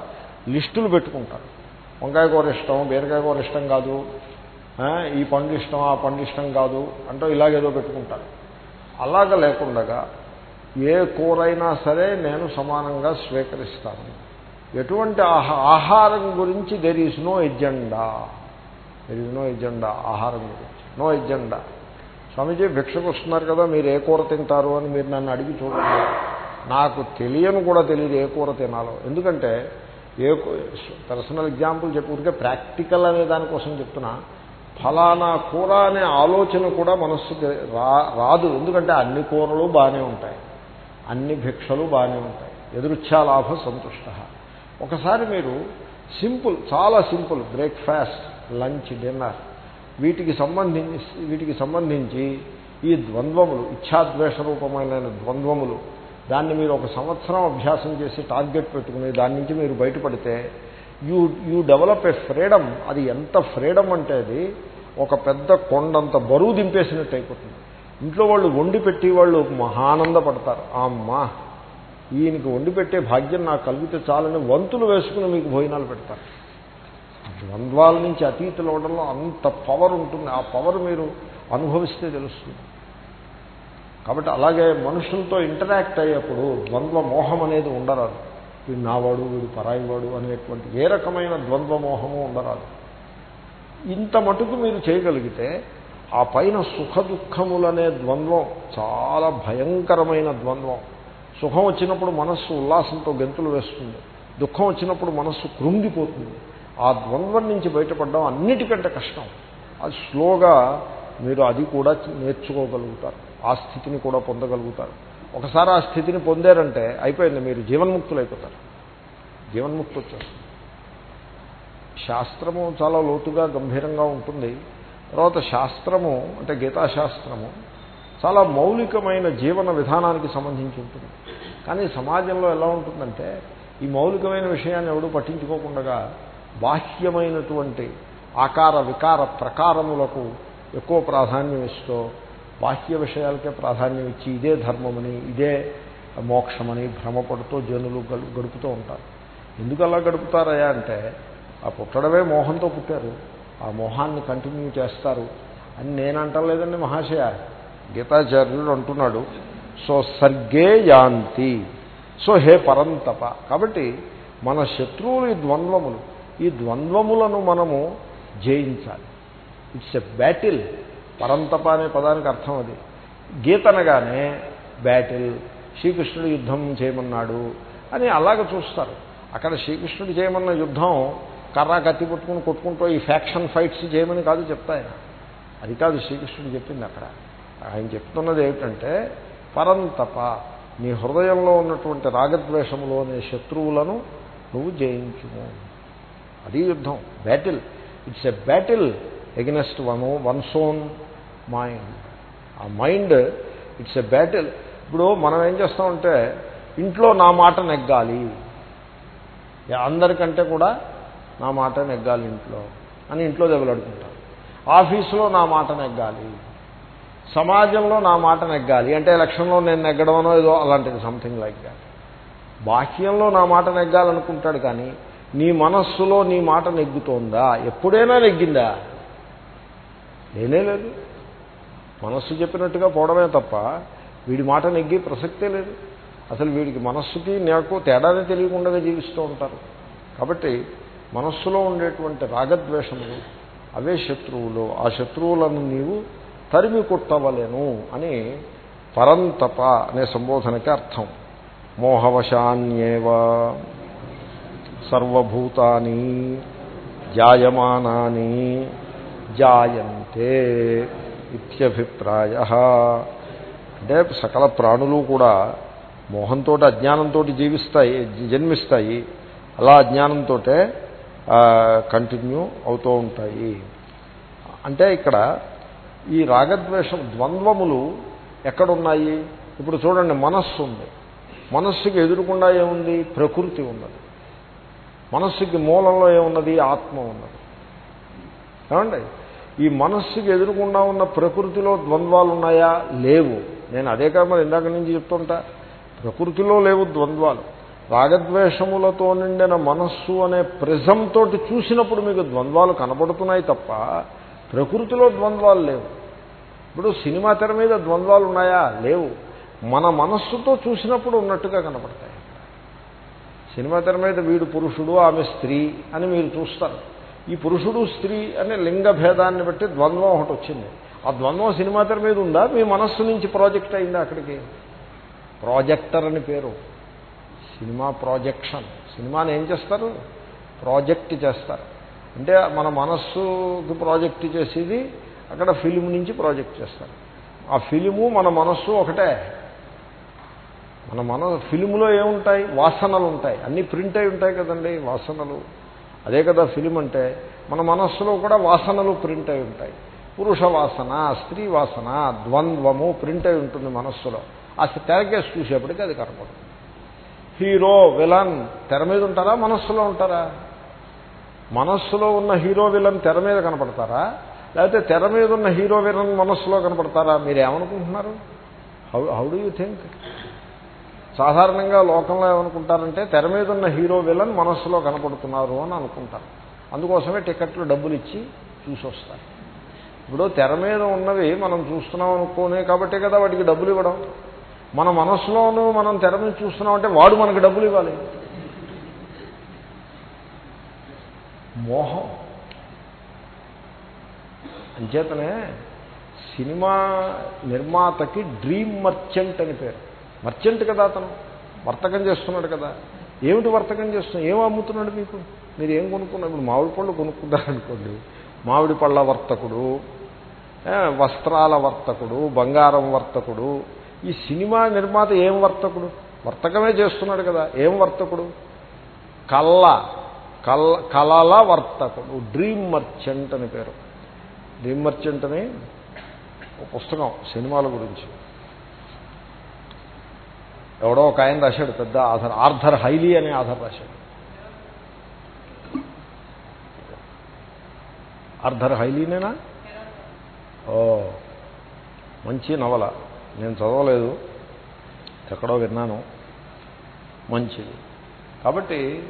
లిస్టులు పెట్టుకుంటారు. వంకాయ కూర ఇష్టం బీరకాయ కూర ఇష్టం కాదు. ఈ పండు ఇష్టం ఆ పండు ఇష్టం కాదు అంటూ ఇలాగేదో పెట్టుకుంటారు. అలాగ లేకుండగా ఏ కూరైనా సరే నేను సమానంగా స్వీకరిస్తాను. ఎటువంటి ఆహారం గురించి there is no agenda there is no agenda ఆహారం గురించి. నో ఎజెండా స్వామీజీ భిక్షకు వస్తున్నారు కదా మీరు ఏ కూర తింటారు అని మీరు నన్ను అడిగి చూడండి. నాకు తెలియను కూడా తెలియదు ఏ కూర తినాలో. ఎందుకంటే ఏ పర్సనల్ ఎగ్జాంపుల్ చెప్పుకుంటే ప్రాక్టికల్ అనే దానికోసం చెప్తున్నా. ఫలానా కూర అనే ఆలోచన కూడా మనస్సుకి రా రాదు. ఎందుకంటే అన్ని కూరలు బాగానే ఉంటాయి. అన్ని భిక్షలు బాగానే ఉంటాయి. ఎదురుచ్ఛా లాభ సంతుష్ట. ఒకసారి మీరు సింపుల్ చాలా సింపుల్ బ్రేక్ఫాస్ట్ లంచ్ డిన్నర్ వీటికి సంబంధించి వీటికి సంబంధించి ఈ ద్వంద్వములు ఇచ్ఛాద్వేష రూపమైన ద్వంద్వములు దాన్ని మీరు ఒక సంవత్సరం అభ్యాసం చేసి టార్గెట్ పెట్టుకుని దాని నుంచి మీరు బయటపడితే you you develop a freedom. అది ఎంత ఫ్రీడమ్ అంటే అది ఒక పెద్ద కొండంత బరువు దింపేసినట్టు అయిపోతుంది. ఇంట్లో వాళ్ళు వండి పెట్టి వాళ్ళు మహానందపడతారు. అమ్మా ఈయనకి వండి పెట్టే భాగ్యం నాకు కలిగితే చాలని వంతులు వేసుకుని మీకు భోజనాలు పెడతారు. ద్వంద్వాల నుంచి అతీతులు అవడంలో అంత పవర్ ఉంటుంది. ఆ పవర్ మీరు అనుభవిస్తే తెలుస్తుంది. కాబట్టి అలాగే మనుషులతో ఇంటరాక్ట్ అయ్యేప్పుడు ద్వంద్వ మోహం అనేది ఉండరాదు. వీడు నావాడు వీడు పరాయివాడు అనేటువంటి ఏ రకమైన ద్వంద్వ మోహము ఉండరాదు. ఇంత మటుకు మీరు చేయగలిగితే ఆ పైన సుఖ దుఃఖములనే ద్వంద్వం చాలా భయంకరమైన ద్వంద్వం. సుఖం వచ్చినప్పుడు మనస్సు ఉల్లాసంతో గెంతులు వేస్తుంది. దుఃఖం వచ్చినప్పుడు మనస్సు కృంగిపోతుంది. ఆ ద్వంద్వం నుంచి బయటపడడం అన్నిటికంటే కష్టం. అది స్లోగా మీరు అది కూడా నేర్చుకోగలుగుతారు. ఆ స్థితిని కూడా పొందగలుగుతారు. ఒకసారి ఆ స్థితిని పొందారంటే అయిపోయింది. మీరు జీవన్ముక్తులు అయిపోతారు జీవన్ముక్తి వచ్చేస్తుంది. శాస్త్రము చాలా లోతుగా గంభీరంగా ఉంటుంది. తర్వాత శాస్త్రము అంటే గీతాశాస్త్రము చాలా మౌలికమైన జీవన విధానానికి సంబంధించి ఉంటుంది. కానీ సమాజంలో ఎలా ఉంటుందంటే ఈ మౌలికమైన విషయాన్ని ఎవడూ పట్టించుకోకుండా బాహ్యమైనటువంటి ఆకార వికార ప్రకారములకు ఎక్కువ ప్రాధాన్యం ఇస్తూ బాహ్య విషయాలకే ప్రాధాన్యం ఇచ్చి ఇదే ధర్మమని ఇదే మోక్షమని భ్రమపడుతూ జనులు గడుపుతూ ఉంటారు. ఎందుకు అలా గడుపుతారయా అంటే ఆ పుట్టడమే మోహంతో పుట్టారు. ఆ మోహాన్ని కంటిన్యూ చేస్తారు. అని నేను అంటలేదండి మహాశయ. గీతాచార్యుడు అంటున్నాడు సో సర్గే యాంతి సో హే పరంతప. కాబట్టి మన శత్రువులు ద్వంద్వములు. ఈ ద్వంద్వములను మనము జయించాలి. ఇట్స్ ఎ బ్యాటిల్ పరంతప అనే పదానికి అర్థం అది. గీతనగానే బ్యాటిల్ శ్రీకృష్ణుడు యుద్ధం చేయమన్నాడు అని అలాగ చూస్తారు. అక్కడ శ్రీకృష్ణుడు చేయమన్న యుద్ధం కర్ర కత్తి పట్టుకుని కొట్టుకుంటూ ఈ ఫ్యాక్షన్ ఫైట్స్ చేయమని కాదు చెప్తాయన అది కాదు శ్రీకృష్ణుడు చెప్పింది అక్కడ. ఆయన చెప్తున్నది ఏమిటంటే పరంతప నీ హృదయంలో ఉన్నటువంటి రాగద్వేషములు అనే శత్రువులను నువ్వు జయించుము. అది యుద్ధం. Battle it's a battle against one one's own mind ఆ మైండ్ ఇట్స్ ఎ బ్యాటిల్ ఇప్పుడు మనం ఏం చేస్తామంటే ఇంట్లో నా మాట నెగ్గాలి. అందరికంటే కూడా నా మాట నెగ్గాలి ఇంట్లో అని ఇంట్లో దెబ్బలాడుకుంటాం ఆఫీసులో నా మాట నెగ్గాలి. సమాజంలో నా మాట నెగ్గాలి. అంటే ఎలక్షన్లో నేను నెగ్గడమనో ఏదో అలాంటిది సంథింగ్ లైక్ దాట్ బాహ్యంలో నా మాట నెగ్గాలనుకుంటాడు కానీ నీ మనస్సులో నీ మాట నెగ్గుతోందా? ఎప్పుడైనా నెగ్గిందా? లేనే లేదు. మనస్సు చెప్పినట్టుగా పోవడమే తప్ప వీడి మాట నెగ్గి ప్రసక్తే లేదు. అసలు వీడికి మనస్సుకి నాకు తేడానే తెలియకుండా జీవిస్తూ ఉంటారు. కాబట్టి మనస్సులో ఉండేటువంటి రాగద్వేషములు అవే శత్రువులు. ఆ శత్రువులను నీవు తరిమి కొట్టవలేను అని పరంతప అనే సంబోధనకి అర్థం. మోహవశాన్యేవా. సర్వభూతాని జాయమానాని జాయంతే ఇత్యభిప్రాయ. అంటే సకల ప్రాణులు కూడా మోహంతో అజ్ఞానంతో జీవిస్తాయి జన్మిస్తాయి. అలా అజ్ఞానంతో కంటిన్యూ అవుతూ ఉంటాయి. అంటే ఇక్కడ ఈ రాగద్వేషం ద్వంద్వములు ఎక్కడున్నాయి? ఇప్పుడు చూడండి మనస్సు ఉంది. మనస్సుకి ఎదురుకుండా ఏముంది? ప్రకృతి ఉన్నది. మనస్సుకి మూలంలో ఏమున్నది? ఆత్మ ఉన్నది. ఏమండి? ఈ మనస్సుకి ఎదురుకుండా ఉన్న ప్రకృతిలో ద్వంద్వాలు ఉన్నాయా లేవు. నేను అదే కాదు ఇందాక నుంచి చెప్తుంటా. ప్రకృతిలో లేవు ద్వంద్వాలు. రాగద్వేషములతో నిండిన మనస్సు అనే ప్రిజంతో చూసినప్పుడు మీకు ద్వంద్వాలు కనపడుతున్నాయి తప్ప ప్రకృతిలో ద్వంద్వాలు లేవు. ఇప్పుడు సినిమా తెర మీద ద్వంద్వాలు ఉన్నాయా లేవు. మన మనస్సుతో చూసినప్పుడు ఉన్నట్టుగా కనపడతాయి. సినిమా తెర మీద వీడు పురుషుడు ఆమె స్త్రీ అని మీరు చూస్తారు. ఈ పురుషుడు స్త్రీ అనే లింగ భేదాన్ని బట్టి ద్వంద్వం ఒకటి వచ్చింది. ఆ ద్వంద్వం సినిమా తెర మీద ఉందా? మీ మనస్సు నుంచి ప్రాజెక్ట్ అయిందా అక్కడికి? ప్రాజెక్టర్ అని పేరు. Cinema projection. సినిమాని ఏం చేస్తారు? ప్రాజెక్ట్ చేస్తారు. అంటే మన మనస్సుకి ప్రాజెక్ట్ చేసేది అక్కడ ఫిలిం నుంచి ప్రాజెక్ట్ చేస్తారు. ఆ ఫిలిము మన మనస్సు ఒకటే. మన మన ఫిలింలో ఏముంటాయి? వాసనలు ఉంటాయి అన్నీ ప్రింట్ అయి ఉంటాయి కదండి వాసనలు. అదే కదా ఫిలిం అంటే మన మనస్సులో కూడా వాసనలు ప్రింట్ అయి ఉంటాయి. పురుష వాసన స్త్రీ వాసన ద్వంద్వము ప్రింట్ అయి ఉంటుంది మనస్సులో. ఆ తెరకేసి చూసేప్పటికీ అది కనపడుతుంది. హీరో విలన్ తెర మీద ఉంటారా మనస్సులో ఉంటారా? మనస్సులో ఉన్న హీరో విలన్ తెర మీద కనపడతారా? లేకపోతే తెర మీద ఉన్న హీరో విలన్ మనస్సులో కనపడతారా? మీరు ఏమనుకుంటున్నారు? How how do you think? సాధారణంగా లోకంలో ఏమనుకుంటారంటే తెర మీద ఉన్న హీరో విలన్ మనస్సులో కనపడుతున్నారు అని అనుకుంటారు. అందుకోసమే టికెట్లు డబ్బులు ఇచ్చి చూసి వస్తారు ఇప్పుడు తెర మీద ఉన్నవి మనం చూస్తున్నాం అనుకోనే కాబట్టే కదా వాటికి డబ్బులు ఇవ్వడం. మన మనస్సులోనూ మనం తెర మీద చూస్తున్నామంటే వాడు మనకు డబ్బులు ఇవ్వాలి. మోహం. అంచేతనే సినిమా నిర్మాతకి డ్రీమ్ మర్చెంట్ అని పేరు. మర్చెంట్ కదా అతను. వర్తకం చేస్తున్నాడు కదా. ఏమిటి వర్తకం చేస్తున్నాడు? ఏం అమ్ముతున్నాడు మీకు మీరు ఏం కొనుక్కున్నారు? ఇప్పుడు మామిడి పళ్ళు కొనుక్కున్నారనుకోండి మామిడి పళ్ళ వర్తకుడు వస్త్రాల వర్తకుడు బంగారం వర్తకుడు ఈ సినిమా నిర్మాత ఏం వర్తకుడు? వర్తకమే చేస్తున్నాడు కదా. ఏం వర్తకుడు? కళ్ళ కళ్ళ కళల వర్తకుడు. డ్రీమ్ మర్చెంట్ అని పేరు. డ్రీమ్ మర్చెంట్ అని ఒక పుస్తకం సినిమాల గురించి. ఎవడో ఒక ఆయన రాశాడు పెద్ద ఆధార్ ఆర్థర్ హైలీ అనే ఆధార్ రాశాడు ఆర్థర్ హైలీనేనా? ఓ మంచి నవల. నేను చదవలేదు ఎక్కడో విన్నాను. మంచిది. కాబట్టి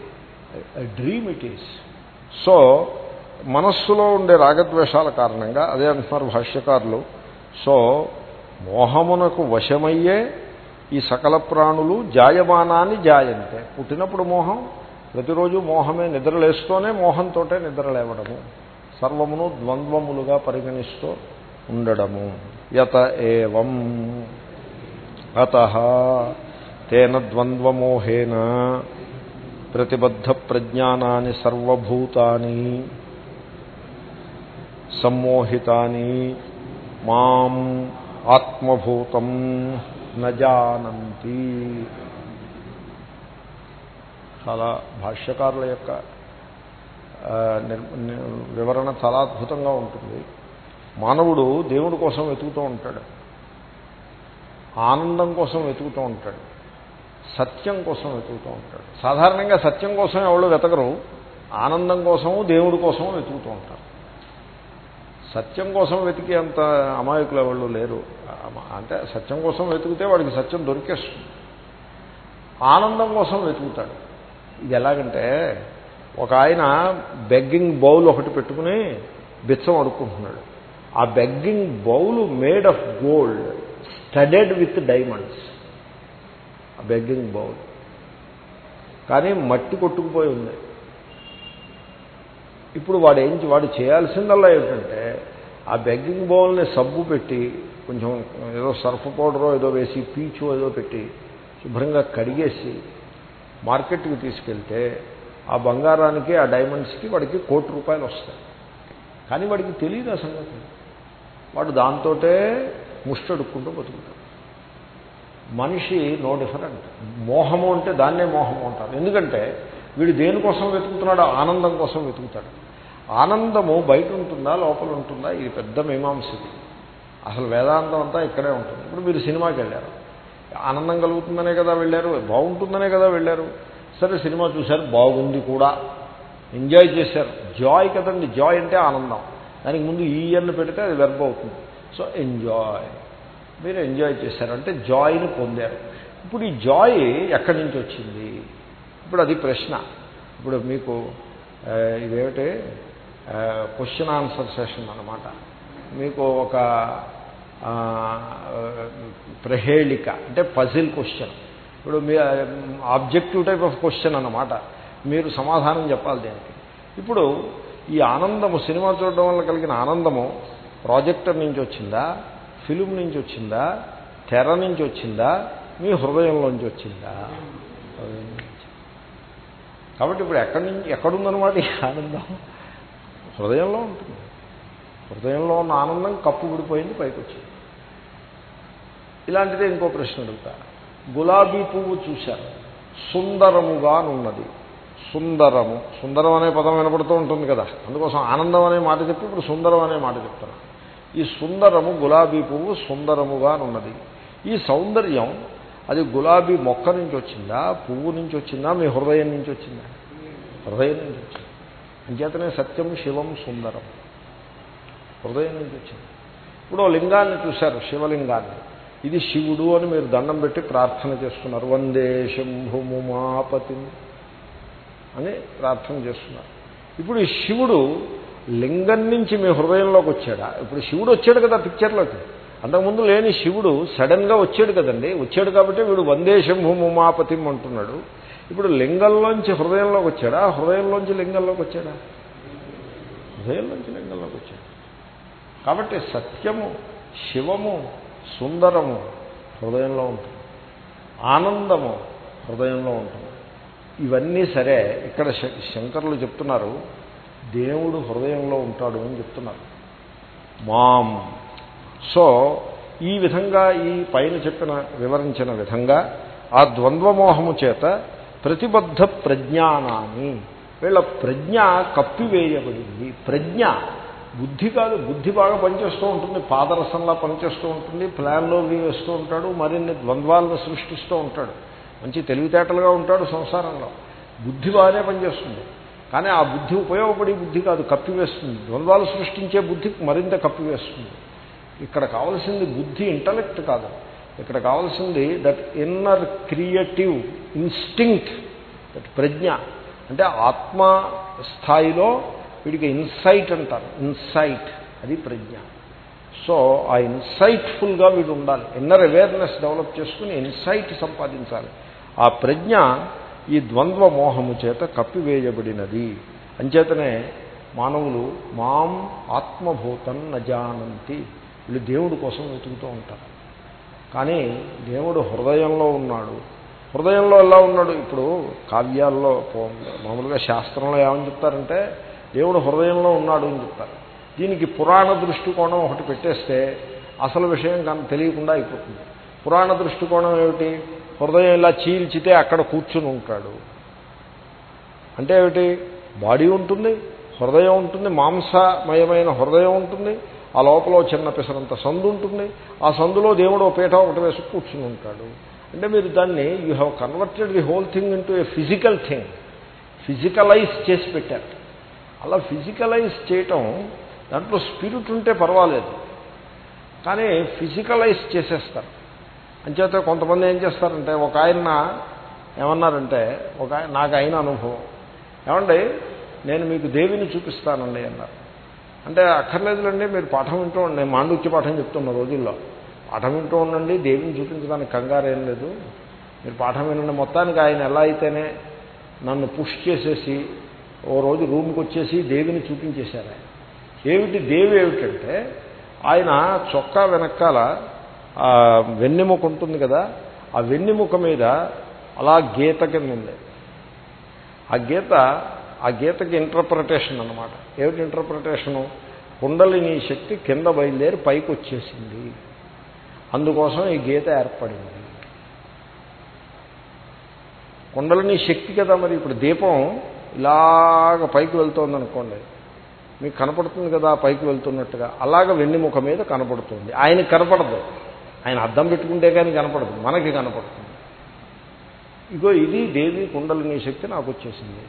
డ్రీమ్ ఇట్ ఈస్ సో మనస్సులో ఉండే రాగద్వేషాల కారణంగా అదే అంటున్నారు భాష్యకారులు సో మోహమునకు వశమయ్యే ఈ సకల ప్రాణులు జాయమానాన్ని జాయంతే. పుట్టినప్పుడు మోహం ప్రతిరోజు మోహమే నిద్రలేస్తూనే మోహంతో నిద్రలేవడము. సర్వమును ద్వంద్వములుగా పరిగణిస్తూ ఉండడము. యత ఏవం. అత తేన ద్వంద్వమోహేన ప్రతిబద్ధ ప్రజ్ఞానాన్ని సర్వభూతాని సమ్మోహితాన్ని మాం ఆత్మభూతం. నజానంతి చాలా భాష్యకారుల యొక్క వివరణ చాలా అద్భుతంగా ఉంటుంది. మానవుడు దేవుడి కోసం వెతుకుతూ ఉంటాడు. ఆనందం కోసం వెతుకుతూ ఉంటాడు. సత్యం కోసం వెతుకుతూ ఉంటాడు. సాధారణంగా సత్యం కోసం ఎవరు వెతకరు? ఆనందం కోసము దేవుడి కోసము వెతుకుతూ ఉంటారు. సత్యం కోసం వెతికి అంత అమాయకులు ఎవరు లేరు. అంటే సత్యం కోసం వెతికితే వాడికి సత్యం దొరికేస్తుంది. ఆనందం కోసం వెతుకుతాడు. ఇది ఎలాగంటే ఒక ఆయన బెగ్గింగ్ బౌల్ ఒకటి పెట్టుకుని బిచ్చం అడుక్కుంటున్నాడు ఆ begging bowl made of gold studded with diamonds. ఆ బెగ్గింగ్ బౌల్. కానీ మట్టి కొట్టుకుపోయి ఉంది. ఇప్పుడు వాడు ఏం వాడు చేయాల్సిందల్లా ఏమిటంటే ఆ బెగ్గింగ్ బౌల్ని సబ్బు పెట్టి కొంచెం ఏదో సర్ఫ్ పౌడరో ఏదో వేసి పీచు ఏదో పెట్టి శుభ్రంగా కడిగేసి మార్కెట్కి తీసుకెళ్తే ఆ బంగారానికి ఆ డైమండ్స్కి వాడికి కోటి రూపాయలు వస్తాయి. కానీ వాడికి తెలియదు ఆ సంగతి. వాడు దాంతోటే ముష్టడుక్కుంటూ బతుకుతాడు. మనిషి నో డిఫరెంట్. మోహము అంటే దాన్నే మోహము అంటారు. ఎందుకంటే వీడు దేనికోసం వెతుకుతున్నాడో ఆనందం కోసం వెతుకుతాడు. ఆనందము బయట ఉంటుందా లోపల ఉంటుందా ఇది పెద్ద మీమాంసది. అసలు వేదాంతం అంతా ఇక్కడే ఉంటుంది. ఇప్పుడు మీరు సినిమాకి వెళ్ళారు. ఆనందం కలుగుతుందనే కదా వెళ్ళారు బాగుంటుందనే కదా వెళ్ళారు. సరే సినిమా చూశారు బాగుంది కూడా. ఎంజాయ్ చేశారు. జాయ్ కదండి జాయ్ అంటే ఆనందం. దానికి ముందు ఈ ఇయర్ని పెడితే అది వెర్బ్ అవుతుంది. సో ఎంజాయ్ మీరు ఎంజాయ్ చేశారంటే జాయ్ని పొందారు. ఇప్పుడు ఈ జాయ్ ఎక్కడి నుంచి వచ్చింది? ఇప్పుడు అది ప్రశ్న. ఇప్పుడు మీకు ఇదేమిటి? క్వశ్చన్ ఆన్సర్ సెషన్ అనమాట మీకు ఒక ప్రహేళిక అంటే పజిల్ క్వశ్చన్ ఇప్పుడు మీ ఆబ్జెక్టివ్ టైప్ ఆఫ్ క్వశ్చన్ అన్నమాట. మీరు సమాధానం చెప్పాలి దీనికి. ఇప్పుడు ఈ ఆనందము సినిమా చూడడం వల్ల కలిగిన ఆనందము ప్రాజెక్టర్ నుంచి వచ్చిందా? ఫిలిం నుంచి వచ్చిందా? తెర నుంచి వచ్చిందా? మీ హృదయంలోంచి వచ్చిందా? కాబట్టి ఇప్పుడు ఎక్కడి నుంచి ఎక్కడుందనమాట ఈ ఆనందం హృదయంలో ఉంటుంది. హృదయంలో ఉన్న ఆనందం కప్పు ఊడిపోయింది పైకి వచ్చింది ఇలాంటిదే ఇంకో ప్రశ్న అడుగుతా. గులాబీ పువ్వు చూశారు. సుందరముగా ఉన్నది సుందరము. సుందరం అనే పదం వినపడుతూ ఉంటుంది కదా. అందుకోసం ఆనందం అనే మాట చెప్పి ఇప్పుడు సుందరం అనే మాట చెప్తాను ఈ సుందరము గులాబీ పువ్వు సుందరముగా ఉన్నది ఈ సౌందర్యం అది గులాబీ మొక్క నుంచి వచ్చిందా? పువ్వు నుంచి వచ్చిందా? మీ హృదయం నుంచి వచ్చిందా? హృదయం నుంచి వచ్చింది. అంచేతనే సత్యం శివం సుందరం. హృదయం నుంచి వచ్చింది. ఇప్పుడు ఓ లింగాన్ని చూశారు శివలింగాన్ని. ఇది శివుడు అని మీరు దండం పెట్టి ప్రార్థన చేస్తున్నారు. వందే శంభుముమాపతి అని ప్రార్థన చేస్తున్నారు. ఇప్పుడు ఈ శివుడు లింగం నుంచి మీ హృదయంలోకి వచ్చాడా? ఇప్పుడు శివుడు వచ్చాడు కదా పిక్చర్లోకి అంతకుముందు లేని శివుడు సడన్గా వచ్చాడు కదండి. వచ్చాడు కాబట్టి వీడు వందే శంభుముమాపతిం అంటున్నాడు. ఇప్పుడు లింగంలోంచి హృదయంలోకి వచ్చాడా? హృదయంలోంచి లింగంలోకి వచ్చాడా? హృదయంలోంచి లింగంలోకి వచ్చాడు. కాబట్టి సత్యము శివము సుందరము హృదయంలో ఉంటుంది. ఆనందము హృదయంలో ఉంటుంది. ఇవన్నీ సరే ఇక్కడ శ- శంకరులు చెప్తున్నారు దేవుడు హృదయంలో ఉంటాడు అని చెప్తున్నారు. మాం సో ఈ విధంగా ఈ పైన చెప్పిన వివరించిన విధంగా ఆ ద్వంద్వమోహము చేత ప్రతిబద్ధ ప్రజ్ఞానాన్ని వీళ్ళ ప్రజ్ఞ కప్పివేయబడింది. ప్రజ్ఞ బుద్ధి కాదు బుద్ధి బాగా పనిచేస్తూ ఉంటుంది. పాదరసంలా పనిచేస్తూ ఉంటుంది. ప్లాన్లో వేస్తూ ఉంటాడు. మరిన్ని ద్వంద్వాలను సృష్టిస్తూ ఉంటాడు. మంచి తెలివితేటలుగా ఉంటాడు సంసారంలో. బుద్ధి బాగానే పనిచేస్తుంది. కానీ ఆ బుద్ధి ఉపయోగపడే బుద్ధి కాదు కప్పివేస్తుంది. ద్వంద్వాలు సృష్టించే బుద్ధి మరింత కప్పివేస్తుంది. ఇక్కడ కావలసింది బుద్ధి ఇంటలెక్ట్ కాదు. ఇక్కడ కావలసింది that inner creative instinct that ప్రజ్ఞ. అంటే ఆత్మ స్థాయిలో వీడికి ఇన్సైట్ అంటారు. ఇన్సైట్ అది ప్రజ్ఞ. సో ఆ ఇన్సైట్ఫుల్గా వీడు ఉండాలి. ఇన్నర్ అవేర్నెస్ డెవలప్ చేసుకుని ఇన్సైట్ సంపాదించాలి. ఆ ప్రజ్ఞ ఈ ద్వంద్వ మోహము చేత కప్పివేయబడినది. అంచేతనే మానవులు మాం ఆత్మభూతం నజానంతి వీళ్ళు దేవుడి కోసం వెతుకుతూ ఉంటారు. కానీ దేవుడు హృదయంలో ఉన్నాడు. హృదయంలో ఎలా ఉన్నాడు? ఇప్పుడు కావ్యాల్లో మామూలుగా శాస్త్రంలో ఏమని చెప్తారంటే దేవుడు హృదయంలో ఉన్నాడు అని చెప్తారు. దీనికి పురాణ దృష్టికోణం ఒకటి పెట్టేస్తే అసలు విషయం కానీ తెలియకుండా అయిపోతుంది. పురాణ దృష్టికోణం ఏమిటి? హృదయం ఇలా చీల్చితే అక్కడ కూర్చుని ఉంటాడు. అంటే ఏమిటి? బాడీ ఉంటుంది హృదయం ఉంటుంది మాంసమయమైన హృదయం ఉంటుంది ఆ లోపల చిన్న పిసరంత సందు ఉంటుంది. ఆ సందులో దేవుడు ఓ పీఠ ఒకటి వేసి కూర్చుని ఉంటాడు. అంటే మీరు దాన్ని you have converted the whole thing into a physical thing physicalise చేసి పెట్టారు. అలా ఫిజికలైజ్ చేయటం దాంట్లో స్పిరిట్ ఉంటే పర్వాలేదు. కానీ ఫిజికలైజ్ చేసేస్తారు. అంచేత కొంతమంది ఏం చేస్తారంటే ఒక ఆయన ఏమన్నారంటే ఒక నాకు అయిన అనుభవం. ఏమండి నేను మీకు దేవిని చూపిస్తానండి అన్నారు. అంటే అక్కర్లేదులండి మీరు పాఠం వింటూ ఉండండి. మాండుక్య పాఠం చెప్తున్న రోజుల్లో. పాఠం వింటూ ఉండండి దేవిని చూపించడానికి కంగారేం లేదు. మీరు పాఠం వినండి. మొత్తానికి ఆయన ఎలా అయితేనే నన్ను పుష్ చేసేసి ఓ రోజు రూమ్కి వచ్చేసి దేవిని చూపించేశారు ఆయన. ఏమిటి దేవి ఏమిటంటే ఆయన చొక్కా వెనకాల వెన్నెముక ఉంటుంది కదా ఆ వెన్నెముక మీద అలా గీత కింద ఉంది. ఆ గీత ఆ గీతకి ఇంటర్ప్రిటేషన్ అనమాట ఏమిటి ఇంటర్ప్రిటేషను కుండలిని శక్తి కింద బయలుదేరి పైకి వచ్చేసింది అందుకోసం ఈ గీత ఏర్పడింది. కుండలిని శక్తి కదా మరి ఇప్పుడు దీపం ఇలాగ పైకి వెళ్తోంది అనుకోండి మీకు కనపడుతుంది కదా పైకి వెళ్తున్నట్టుగా. అలాగ వెన్నెముక మీద కనపడుతుంది. ఆయనకి కనపడదు. ఆయన అద్దం పెట్టుకుంటే కానీ కనపడదు. మనకి కనపడుతుంది. ఇగో ఇది దేవి కుండలిని శక్తి నాకు వచ్చేసింది.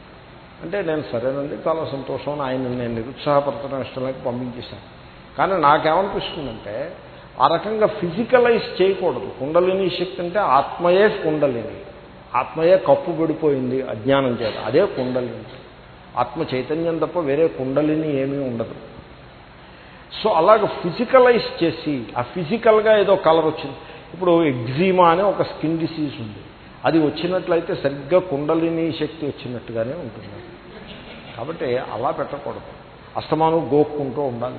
అంటే నేను సరేనండి చాలా సంతోషం అని ఆయన నేను నిరుత్సాహపరచడం ఇష్టం లేక పంపించేశాను. కానీ నాకేమనిపిస్తుందంటే ఆ రకంగా ఫిజికలైజ్ చేయకూడదు. కుండలిని శక్తి అంటే ఆత్మయే కుండలిని. ఆత్మయే కప్పు పడిపోయింది అజ్ఞానం చేత. అదే కుండలిని. ఆత్మ చైతన్యం తప్ప వేరే కుండలిని ఏమీ ఉండదు. సో అలాగ ఫిజికలైజ్ చేసి ఆ ఫిజికల్గా ఏదో కలర్ వచ్చింది. ఇప్పుడు ఎగ్జీమా అనే ఒక స్కిన్ డిసీజ్ ఉంది. అది వచ్చినట్లయితే సరిగ్గా కుండలిని శక్తి వచ్చినట్టుగానే ఉంటుంది. కాబట్టి అలా పెట్టకూడదు. అస్తమానం గోక్కుంటూ ఉండాలి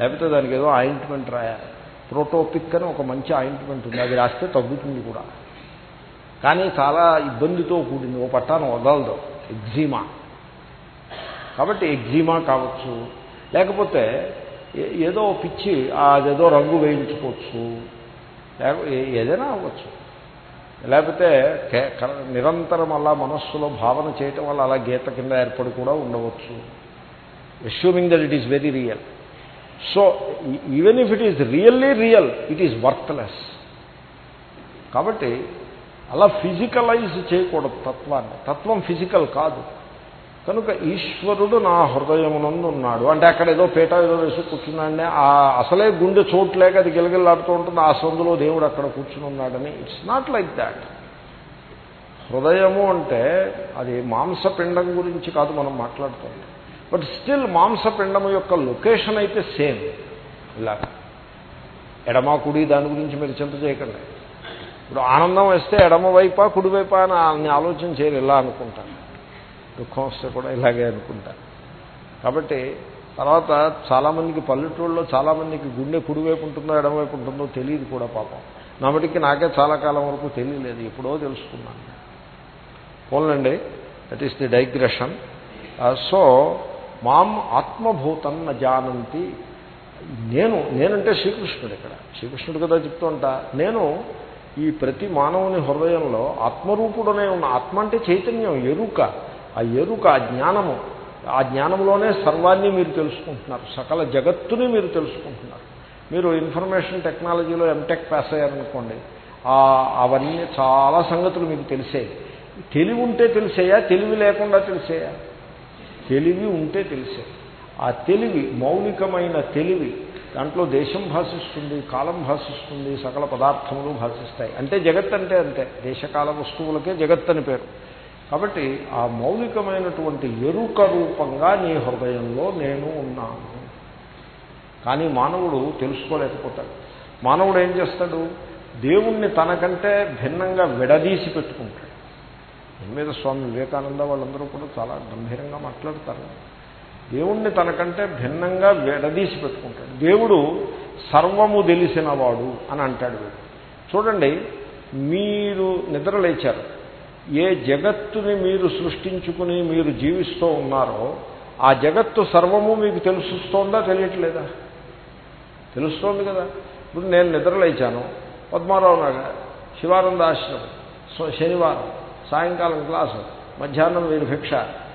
లేకపోతే దానికి ఏదో ఆయింట్మెంట్ రాయాలి. ప్రోటోపిక్ అని ఒక మంచి ఆయింట్మెంట్ ఉంది. అది రాస్తే తగ్గుతుంది కూడా. కానీ చాలా ఇబ్బందితో కూడింది. ఓ పట్టాను వదలదు. ఎగ్జీమా. కాబట్టి ఎగ్జీమా కావచ్చు. లేకపోతే ఏదో పిచ్చి అదేదో రంగు వేయించుకోవచ్చు. లేకపోతే ఏదైనా అవ్వచ్చు. లేకపోతే నిరంతరం అలా మనస్సులో భావన చేయటం వల్ల అలా గీత కింద ఏర్పడి కూడా ఉండవచ్చు. Assuming that it is very real so even if it is really real it is worthless కాబట్టి అలా ఫిజికలైజ్ చేయకూడదు తత్వాన్ని. తత్వం ఫిజికల్ కాదు. కనుక ఈశ్వరుడు నా హృదయమునందు ఉన్నాడు అంటే అక్కడ ఏదో పీట ఏదో వేసి కూర్చున్నాడని ఆ అసలే గుండె చోట్లేక అది గిలగిల్లాడుతూ ఉంటుంది. ఆ సందులో దేవుడు అక్కడ కూర్చుని ఉన్నాడని ఇట్స్ నాట్ లైక్ దాట్ హృదయము అంటే అది మాంసపిండం గురించి కాదు మనం మాట్లాడుతుంది బట్ స్టిల్ మాంసపిండము యొక్క లొకేషన్ అయితే సేమ్ ఇలా ఎడమ కుడి దాని గురించి మీరు చింత చేయకండి. ఇప్పుడు ఆనందం వేస్తే ఎడమ వైపా కుడివైపా అని ఆలోచన చేయరు. ఇలా అనుకుంటాను దుఃఖం వస్తే కూడా ఇలాగే అనుకుంటా. కాబట్టి తర్వాత చాలామందికి పల్లెటూళ్ళలో చాలామందికి గుండె కుడివైపు ఉంటుందో ఎడమవైపు ఉంటుందో తెలియదు కూడా పాపం. నామటికి నాకే చాలా కాలం వరకు తెలియలేదు ఎప్పుడో తెలుసుకున్నాను. పోలండి that is the digression so మాం ఆత్మభూతం న జానంతి. నేను నేనంటే శ్రీకృష్ణుడు ఇక్కడ. శ్రీకృష్ణుడు కదా చెప్తూ ఉంటా. నేను ఈ ప్రతి మానవుని హృదయంలో ఆత్మరూపుడనే ఉన్న ఆత్మ అంటే చైతన్యం ఎరుక. ఆ ఎరుక ఆ జ్ఞానము. ఆ జ్ఞానంలోనే సర్వాన్ని మీరు తెలుసుకుంటున్నారు. సకల జగత్తుని మీరు తెలుసుకుంటున్నారు. మీరు ఇన్ఫర్మేషన్ టెక్నాలజీలో ఎంటెక్ పాస్ అయ్యారనుకోండి అవన్నీ చాలా సంగతులు మీకు తెలిసాయి తెలివి ఉంటే తెలిసేయా? తెలివి లేకుండా తెలిసేయా? తెలివి ఉంటే తెలిసే ఆ తెలివి మౌలికమైన తెలివి దాంట్లో దేశం భాషిస్తుంది కాలం భాషిస్తుంది సకల పదార్థములు భాషిస్తాయి. అంటే జగత్ అంటే అంతే. దేశకాల వస్తువులకే జగత్ అని పేరు. కాబట్టి ఆ మౌలికమైనటువంటి ఎరుక రూపంగా నీ హృదయంలో నేను ఉన్నాను. కానీ మానవుడు తెలుసుకోలేకపోతాడు. మానవుడు ఏం చేస్తాడు? దేవుణ్ణి తనకంటే భిన్నంగా విడదీసి పెట్టుకుంటాడు. దీని మీద స్వామి వివేకానంద వాళ్ళందరూ కూడా చాలా గంభీరంగా మాట్లాడతారు. దేవుణ్ణి తనకంటే భిన్నంగా విడదీసి పెట్టుకుంటాడు. దేవుడు సర్వము తెలిసినవాడు అని అంటాడు. చూడండి మీరు నిద్ర లేచారు ఏ జగత్తుని మీరు సృష్టించుకుని మీరు జీవిస్తూ ఉన్నారో ఆ జగత్తు సర్వము మీకు తెలుసుస్తోందా తెలియట్లేదా? తెలుస్తోంది కదా. ఇప్పుడు నేను నిద్రలేచాను. పద్మారావు నగర్ శివానంద ఆశ్రమం శనివారం సాయంకాలం క్లాసు మధ్యాహ్నం వీరి భిక్ష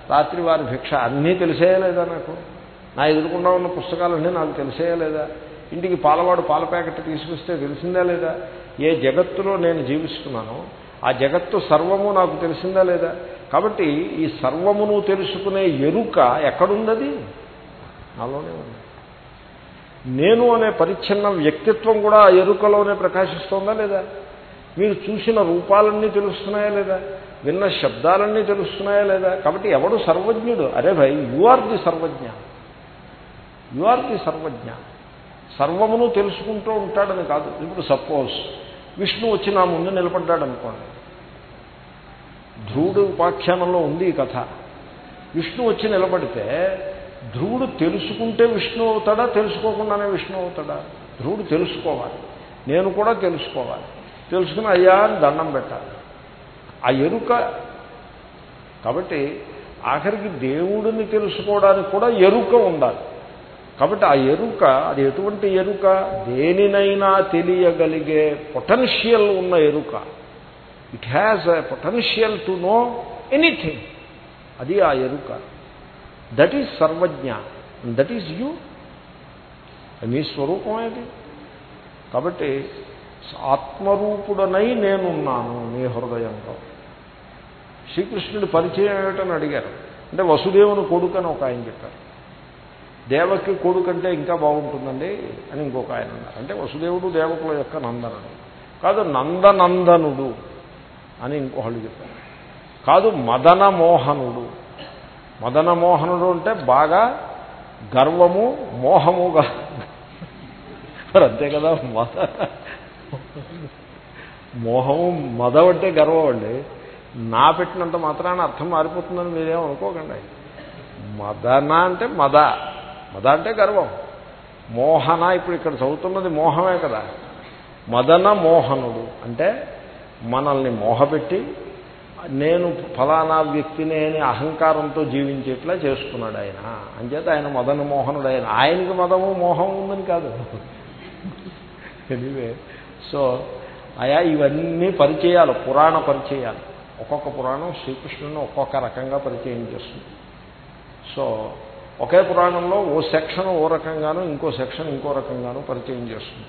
రాత్రి వారి భిక్ష అన్నీ తెలిసేయలేదా నాకు? నా ఎదురుకుండా ఉన్న పుస్తకాలన్నీ నాకు తెలిసేయలేదా? ఇంటికి పాలవాడు పాల ప్యాకెట్ తీసుకొస్తే తెలిసిందా లేదా? ఏ జగత్తులో నేను జీవిస్తున్నానో ఆ జగత్తు సర్వము నాకు తెలిసిందా లేదా? కాబట్టి ఈ సర్వమును తెలుసుకునే ఎరుక ఎక్కడుందది నాలోనే ఉంది. నేను అనే పరిచ్ఛిన్న వ్యక్తిత్వం కూడా ఆ ఎరుకలోనే ప్రకాశిస్తోందా లేదా? మీరు చూసిన రూపాలన్నీ తెలుస్తున్నాయా లేదా? విన్న శబ్దాలన్నీ తెలుస్తున్నాయా లేదా? కాబట్టి ఎవడు సర్వజ్ఞుడు? అరే భయ్ యు ఆర్ ది సర్వజ్ఞ. యు ఆర్ ది సర్వజ్ఞ. సర్వమును తెలుసుకుంటూ ఉంటాడని కాదు. ఇప్పుడు సపోజ్ విష్ణు వచ్చి నా ముందు నిలబడ్డాడు అనుకోండి ధ్రువుడు ఉపాఖ్యానంలో ఉంది ఈ కథ. విష్ణు వచ్చి నిలబడితే ధ్రువుడు తెలుసుకుంటే విష్ణు అవుతాడా? తెలుసుకోకుండానే విష్ణు అవుతాడా? ధ్రువుడు తెలుసుకోవాలి. నేను కూడా తెలుసుకోవాలి. తెలుసుకుని అయ్యా అని దండం పెట్టాలి. ఆ ఎరుక కాబట్టి ఆఖరికి దేవుడిని తెలుసుకోవడానికి కూడా ఎరుక ఉండాలి. కాబట్టి ఆ ఎరుక అది ఎటువంటి ఎరుక? దేనినైనా తెలియగలిగే పొటెన్షియల్ ఉన్న ఎరుక. It has a potential to know anything అది ఆ ఎరుక. దట్ ఈజ్ సర్వజ్ఞ దట్ ఈజ్ యూ మీ స్వరూపం అది కాబట్టి ఆత్మరూపుడనై నేనున్నాను మీ హృదయంలో. శ్రీకృష్ణుడి పరిచయం ఏమిటని అడిగారు. అంటే వసుదేవుని కొడుకని ఒక ఆయన చెప్పారు. దేవకి కొడుకంటే ఇంకా బాగుంటుందండి అని ఇంకొక ఆయన అన్నారు అంటే వసుదేవుడు దేవకుల యొక్క నందనుడు. కాదు నందనందనుడు అని ఇంకొకళ్ళు చెప్పారు. కాదు మదన మోహనుడు మదన మోహనుడు అంటే బాగా గర్వము మోహముగా. మరి అంతే కదా మద మోహము మదం అంటే గర్వం అండి. నా పెట్టినంత మాత్రాన అర్థం మారిపోతుందని మీరేం అనుకోకండి మదన అంటే మద. మద అంటే గర్వం. మోహన ఇప్పుడు ఇక్కడ చదువుతున్నది మోహమే కదా. మదన మోహనుడు. అంటే మనల్ని మోహపెట్టి నేను ఫలానా వ్యక్తిని అని అహంకారంతో జీవించేట్లా చేసుకున్నాడు ఆయన. అంచేత ఆయన మదన మోహనుడు ఆయన. ఆయనకి మదము మోహం ఉందని కాదు. ఎనివే సో అయా ఇవన్నీ పరిచయాలు పురాణ పరిచయాలు. ఒక్కొక్క పురాణం శ్రీకృష్ణుని ఒక్కొక్క రకంగా పరిచయం చేస్తుంది. సో ఒకే పురాణంలో ఓ సెక్షన్ ఓ రకంగాను ఇంకో సెక్షన్ ఇంకో రకంగాను పరిచయం చేస్తుంది.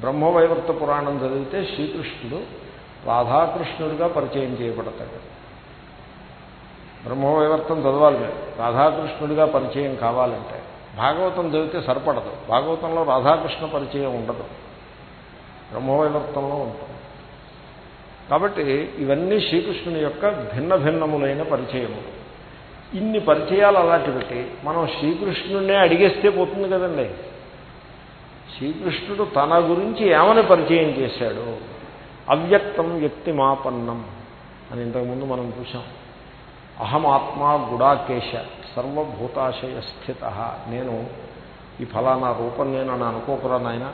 బ్రహ్మవైవర్త పురాణం చదివితే శ్రీకృష్ణుడు రాధాకృష్ణుడిగా పరిచయం చేయబడతాడు. బ్రహ్మవైవర్తం చదవాలి మీరు. రాధాకృష్ణుడిగా పరిచయం కావాలంటే. భాగవతం చదివితే సరిపడదు. భాగవతంలో రాధాకృష్ణ పరిచయం ఉండదు. బ్రహ్మవైవర్తంలో ఉంటుంది. కాబట్టి ఇవన్నీ శ్రీకృష్ణుని యొక్క భిన్న భిన్నములైన పరిచయములు. ఇన్ని పరిచయాలు అలాంటి పెట్టి మనం శ్రీకృష్ణుడినే అడిగేస్తే పోతుంది కదండి. శ్రీకృష్ణుడు తన గురించి ఏమని పరిచయం చేశాడు? అవ్యక్తం వ్యక్తిమాపన్నం అని ఇంతకుముందు మనం చూసాం అహమాత్మా గుడాకేశ సర్వభూతాశయ స్థిత. నేను ఈ ఫలానా రూపం నేను అని అనుకోకురా నాయన.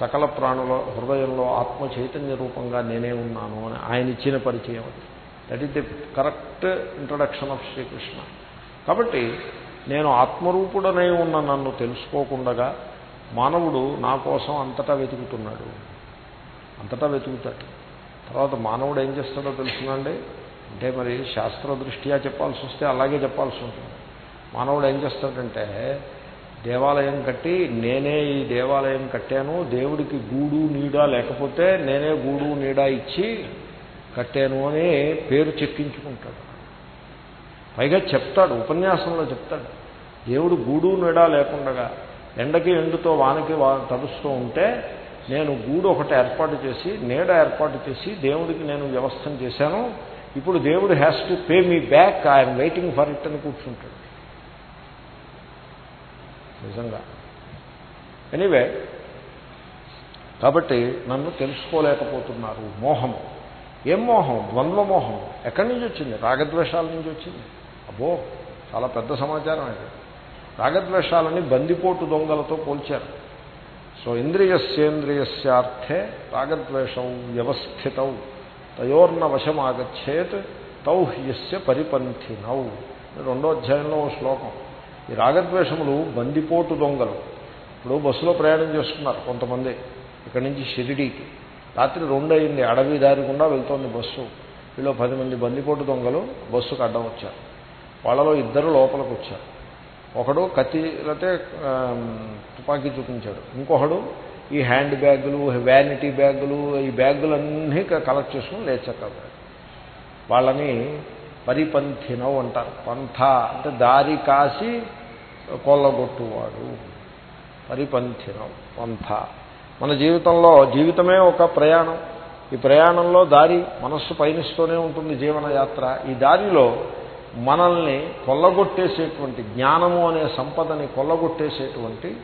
సకల ప్రాణుల హృదయంలో ఆత్మ చైతన్య రూపంగా నేనే ఉన్నాను అని ఆయన ఇచ్చిన పరిచయం అది. That is the correct introduction of Shri Krishna కాబట్టి నేను ఆత్మరూపుడనై ఉన్న నన్ను తెలుసుకోకుండా మానవుడు నా కోసం అంతటా వెతుకుతున్నాడు అంతటా వెతుకుతాడు తర్వాత మానవుడు ఏం చేస్తాడో తెలుసునండి అంటే మరి శాస్త్ర దృష్ట్యా చెప్పాల్సి వస్తే అలాగే చెప్పాల్సి ఉంటుంది మానవుడు ఏం చేస్తాడంటే దేవాలయం కట్టి నేనే ఈ దేవాలయం కట్టాను దేవుడికి గూడు నీడ లేకపోతే నేనే గూడు నీడ ఇచ్చి కట్టాను అని పేరు చెక్కించుకుంటాడు. పైగా చెప్తాడు ఉపన్యాసంలో చెప్తాడు. దేవుడు గూడు నెడా లేకుండగా ఎండకి ఎండుతో వానకి వా తడుస్తూ ఉంటే నేను గూడు ఒకటి ఏర్పాటు చేసి నీడ ఏర్పాటు చేసి దేవుడికి నేను వ్యవస్థను చేశాను. ఇప్పుడు దేవుడు has to pay me back I'm waiting for it అని కూర్చుంటాడు. నిజంగా. ఎనీవే కాబట్టి నన్ను తెలుసుకోలేకపోతున్నారు మోహము. ఏం మోహం? ద్వంద్వ మోహం. ఎక్కడి నుంచి వచ్చింది? రాగద్వేషాల నుంచి వచ్చింది. అబ్బో చాలా పెద్ద సమాచారం అది రాగద్వేషాలని బందిపోటు దొంగలతో పోల్చారు. సో ఇంద్రియస్యేంద్రియస్యార్థే రాగద్వేషం వ్యవస్థితౌ. తయోర్న వశమాగచ్చేత్ తౌ యస్య పరిపంథినౌ. రెండో అధ్యాయంలో ఓ శ్లోకం. ఈ రాగద్వేషములు బందిపోటు దొంగలు. ఇప్పుడు బస్సులో ప్రయాణం చేస్తున్నారు కొంతమంది. ఇక్కడి నుంచి షిరిడీకి. రాత్రి రెండు అయింది అడవి దారి గుండా వెళ్తోంది బస్సు. వీళ్ళు పది మంది బందిపోటు దొంగలు బస్సుకు అడ్డం వచ్చారు. వాళ్ళలో ఇద్దరు లోపలికి వచ్చారు. ఒకడు కత్తి లేకపోతే తుపాకీ చూపించాడు. ఇంకొకడు ఈ హ్యాండ్ బ్యాగులు వ్యానిటీ బ్యాగులు ఈ బ్యాగులన్నీ కలెక్ట్ చేసుకుని లేచక్కాడు వాళ్ళని పరిపంథినవు అంటారు. పంథ అంటే దారి కాసి కొల్లగొట్టువాడు. పరిపంథినవు పంథ. మన జీవితంలో జీవితమే ఒక ప్రయాణం. ఈ ప్రయాణంలో దారి మనస్సు పయనిస్తూనే ఉంటుంది జీవనయాత్ర. ఈ దారిలో మనల్ని కొల్లగొట్టేసేటువంటి జ్ఞానము అనే సంపదని కొల్లగొట్టేసేటువంటి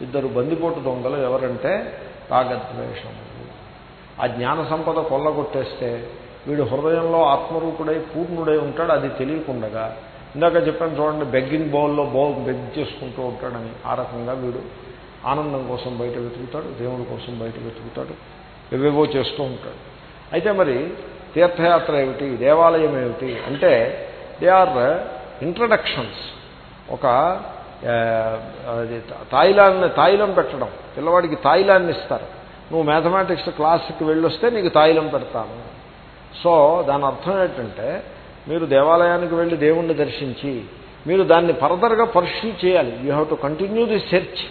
ఇద్దరు బందిపోటు దొంగలు ఎవరంటే రాగద్వేషములు ఆ జ్ఞాన సంపద కొల్లగొట్టేస్తే వీడు హృదయంలో ఆత్మరూపుడై పూర్ణుడై ఉంటాడు అది తెలియకుండగా. ఇందాక చెప్పాను చూడండి బెగ్గింగ్ బౌల్లో బౌల్ బెగ్ చేసుకుంటూ ఉంటాడని. ఆ రకంగా వీడు ఆనందం కోసం బయట వెతుకుతాడు దేవుడి కోసం బయట వెతుకుతాడు ఎవేవో చేస్తూ ఉంటాడు. అయితే మరి తీర్థయాత్ర ఏమిటి? దేవాలయం ఏమిటి? అంటే దే ఆర్ ఇంట్రడక్షన్స్ ఒక తాయిలాన్ని తాయిలం పెట్టడం. పిల్లవాడికి తాయిలాన్ని ఇస్తారు. నువ్వు మ్యాథమెటిక్స్ క్లాస్కి వెళ్ళొస్తే నీకు తాయిలం పెడతాను. సో దాని అర్థం ఏంటంటే మీరు దేవాలయానికి వెళ్ళి దేవుణ్ణి దర్శించి మీరు దాన్ని ఫర్దర్గా పర్సూ చేయాలి. You have to continue the search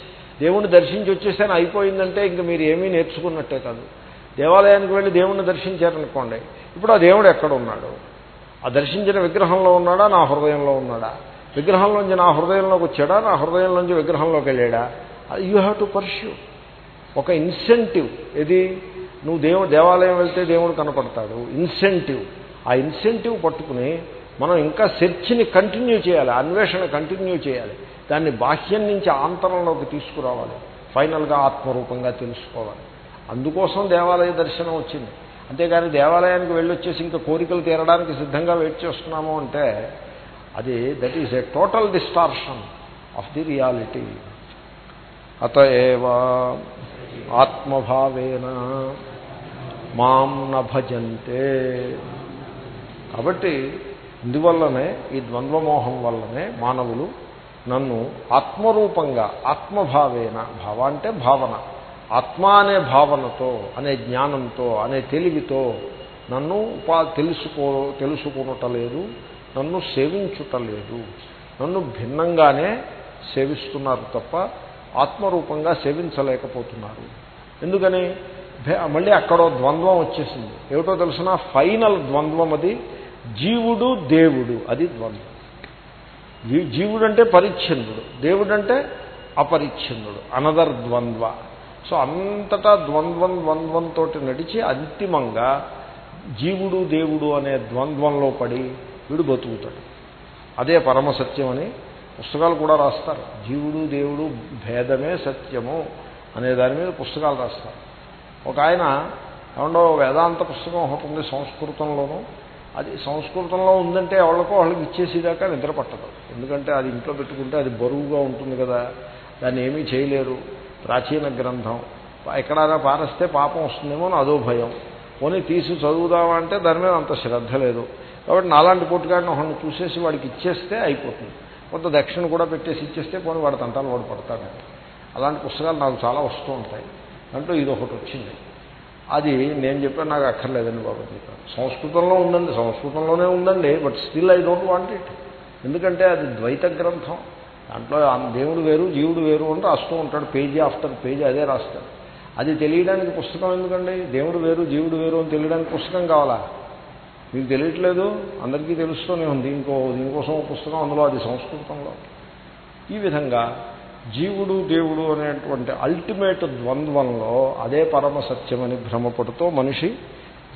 దేవుణ్ణి దర్శించి వచ్చేసాను అయిపోయిందంటే ఇంక మీరు ఏమీ నేర్చుకున్నట్టే కాదు. దేవాలయానికి వెళ్ళి దేవుణ్ణి దర్శించారనుకోండి ఇప్పుడు ఆ దేవుడు ఎక్కడ ఉన్నాడు ఆ దర్శించిన విగ్రహంలో ఉన్నాడా? నా హృదయంలో ఉన్నాడా? విగ్రహంలోంచి నా హృదయంలోకి వచ్చాడా? నా హృదయంలోంచి విగ్రహంలోకి వెళ్ళాడా? యూ హ్యావ్ టు పర్ష్యూ ఒక ఇన్సెంటివ్ ఇది నువ్వు దేవుడు దేవాలయం వెళ్తే దేవుడు కనపడతాడు. ఇన్సెంటివ్ ఆ ఇన్సెంటివ్ పట్టుకుని మనం ఇంకా సెర్చ్ని కంటిన్యూ చేయాలి అన్వేషణ కంటిన్యూ చేయాలి. దాన్ని బాహ్యం నుంచి ఆంతరంలోకి తీసుకురావాలి. ఫైనల్గా ఆత్మరూపంగా తెలుసుకోవాలి. అందుకోసం దేవాలయ దర్శనం వచ్చింది. అంతేగాని దేవాలయానికి వెళ్ళొచ్చేసి ఇంకా కోరికలు తీరడానికి సిద్ధంగా వెయిట్ చేస్తున్నాము అంటే అది that is a total distortion of the reality అత ఏవా ఆత్మభావేన మాం నభజంతే కాబట్టి ఇందువల్లనే ఈ ద్వంద్వమోహం వల్లనే మానవులు నన్ను ఆత్మరూపంగా ఆత్మభావేన భావ అంటే భావన ఆత్మ అనే భావనతో అనే జ్ఞానంతో అనే తెలివితో నన్ను ఉపా తెలుసుకో తెలుసుకునటలేదు నన్ను సేవించుటలేదు. నన్ను భిన్నంగానే సేవిస్తున్నారు తప్ప ఆత్మరూపంగా సేవించలేకపోతున్నారు. ఎందుకని? మళ్ళీ అక్కడో ద్వంద్వం వచ్చేసింది. ఏమిటో తెలిసిన? ఫైనల్ ద్వంద్వం అది. జీవుడు దేవుడు అది ద్వంద్వం. జీవుడు అంటే పరిచ్ఛిన్నుడు దేవుడు అంటే అపరిచ్ఛిన్నుడు అనదర్ ద్వంద్వ. సో అంతటా ద్వంద్వం ద్వంద్వంతో నడిచి అంతిమంగా జీవుడు దేవుడు అనే ద్వంద్వంలో పడి వీడు బతుకుతాడు. అదే పరమసత్యం అని పుస్తకాలు కూడా రాస్తారు. జీవుడు దేవుడు భేదమే సత్యము అనే దాని మీద పుస్తకాలు రాస్తారు. ఒక ఆయన ఏమండో వేదాంత పుస్తకం ఒకటి ఉంది సంస్కృతంలోనూ. అది సంస్కృతంలో ఉందంటే ఎవరికో వాళ్ళకి ఇచ్చేసేదాకా నిద్ర పట్టదు. ఎందుకంటే అది ఇంట్లో పెట్టుకుంటే అది బరువుగా ఉంటుంది కదా. దాన్ని ఏమీ చేయలేరు. ప్రాచీన గ్రంథం. ఎక్కడైనా పారేస్తే పాపం వస్తుందేమో అని అదో భయం. పోనీ తీసి చదువుదామంటే దాని మీద అంత శ్రద్ధ లేదు. కాబట్టి నాలాంటి పొట్టుగాడిని ఒకరిని చూసేసి వాడికి ఇచ్చేస్తే అయిపోతుంది. కొంత దక్షిణ కూడా పెట్టేసి ఇచ్చేస్తే పోనీ వాడి తంటాలు వాడు పడతాడు. అలాంటి పుస్తకాలు నాకు చాలా వస్తూ ఉంటాయి. దాంట్లో ఇది ఒకటి వచ్చింది. అది నేను చెప్పాను నాకు అక్కర్లేదండి బాబు సంస్కృతంలో ఉందండి సంస్కృతంలోనే ఉందండి but still I don't want it. ఎందుకంటే అది ద్వైత గ్రంథం. దాంట్లో దేవుడు వేరు జీవుడు వేరు అని రాస్తూ ఉంటాడు పేజీ ఆఫ్టర్ పేజీ అదే రాస్తాడు. అది తెలియడానికి పుస్తకం ఎందుకండి? దేవుడు వేరు జీవుడు వేరు అని తెలియడానికి పుస్తకం కావాలా? మీకు తెలియట్లేదు? అందరికీ తెలుస్తూనే ఉంది. ఇంకో దీనికోసం పుస్తకం అందులో అది సంస్కృతంలో. ఈ విధంగా జీవుడు దేవుడు అనేటువంటి అల్టిమేట్ ద్వంద్వంలో అదే పరమ సత్యమని భ్రమపడుతూ మనిషి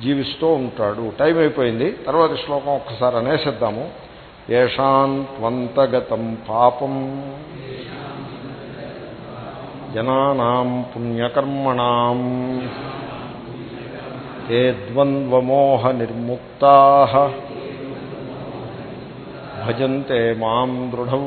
జీవిస్తూ ఉంటాడు. టైం అయిపోయింది. తర్వాత శ్లోకం ఒక్కసారి అనేసిద్దాము. ఏషాంత్వంతగతం పాపం. జనానాం పుణ్యకర్మణం. ఏ ద్వంద్వమోహ నిర్ముక్తా. భజంతే మాం దృఢ.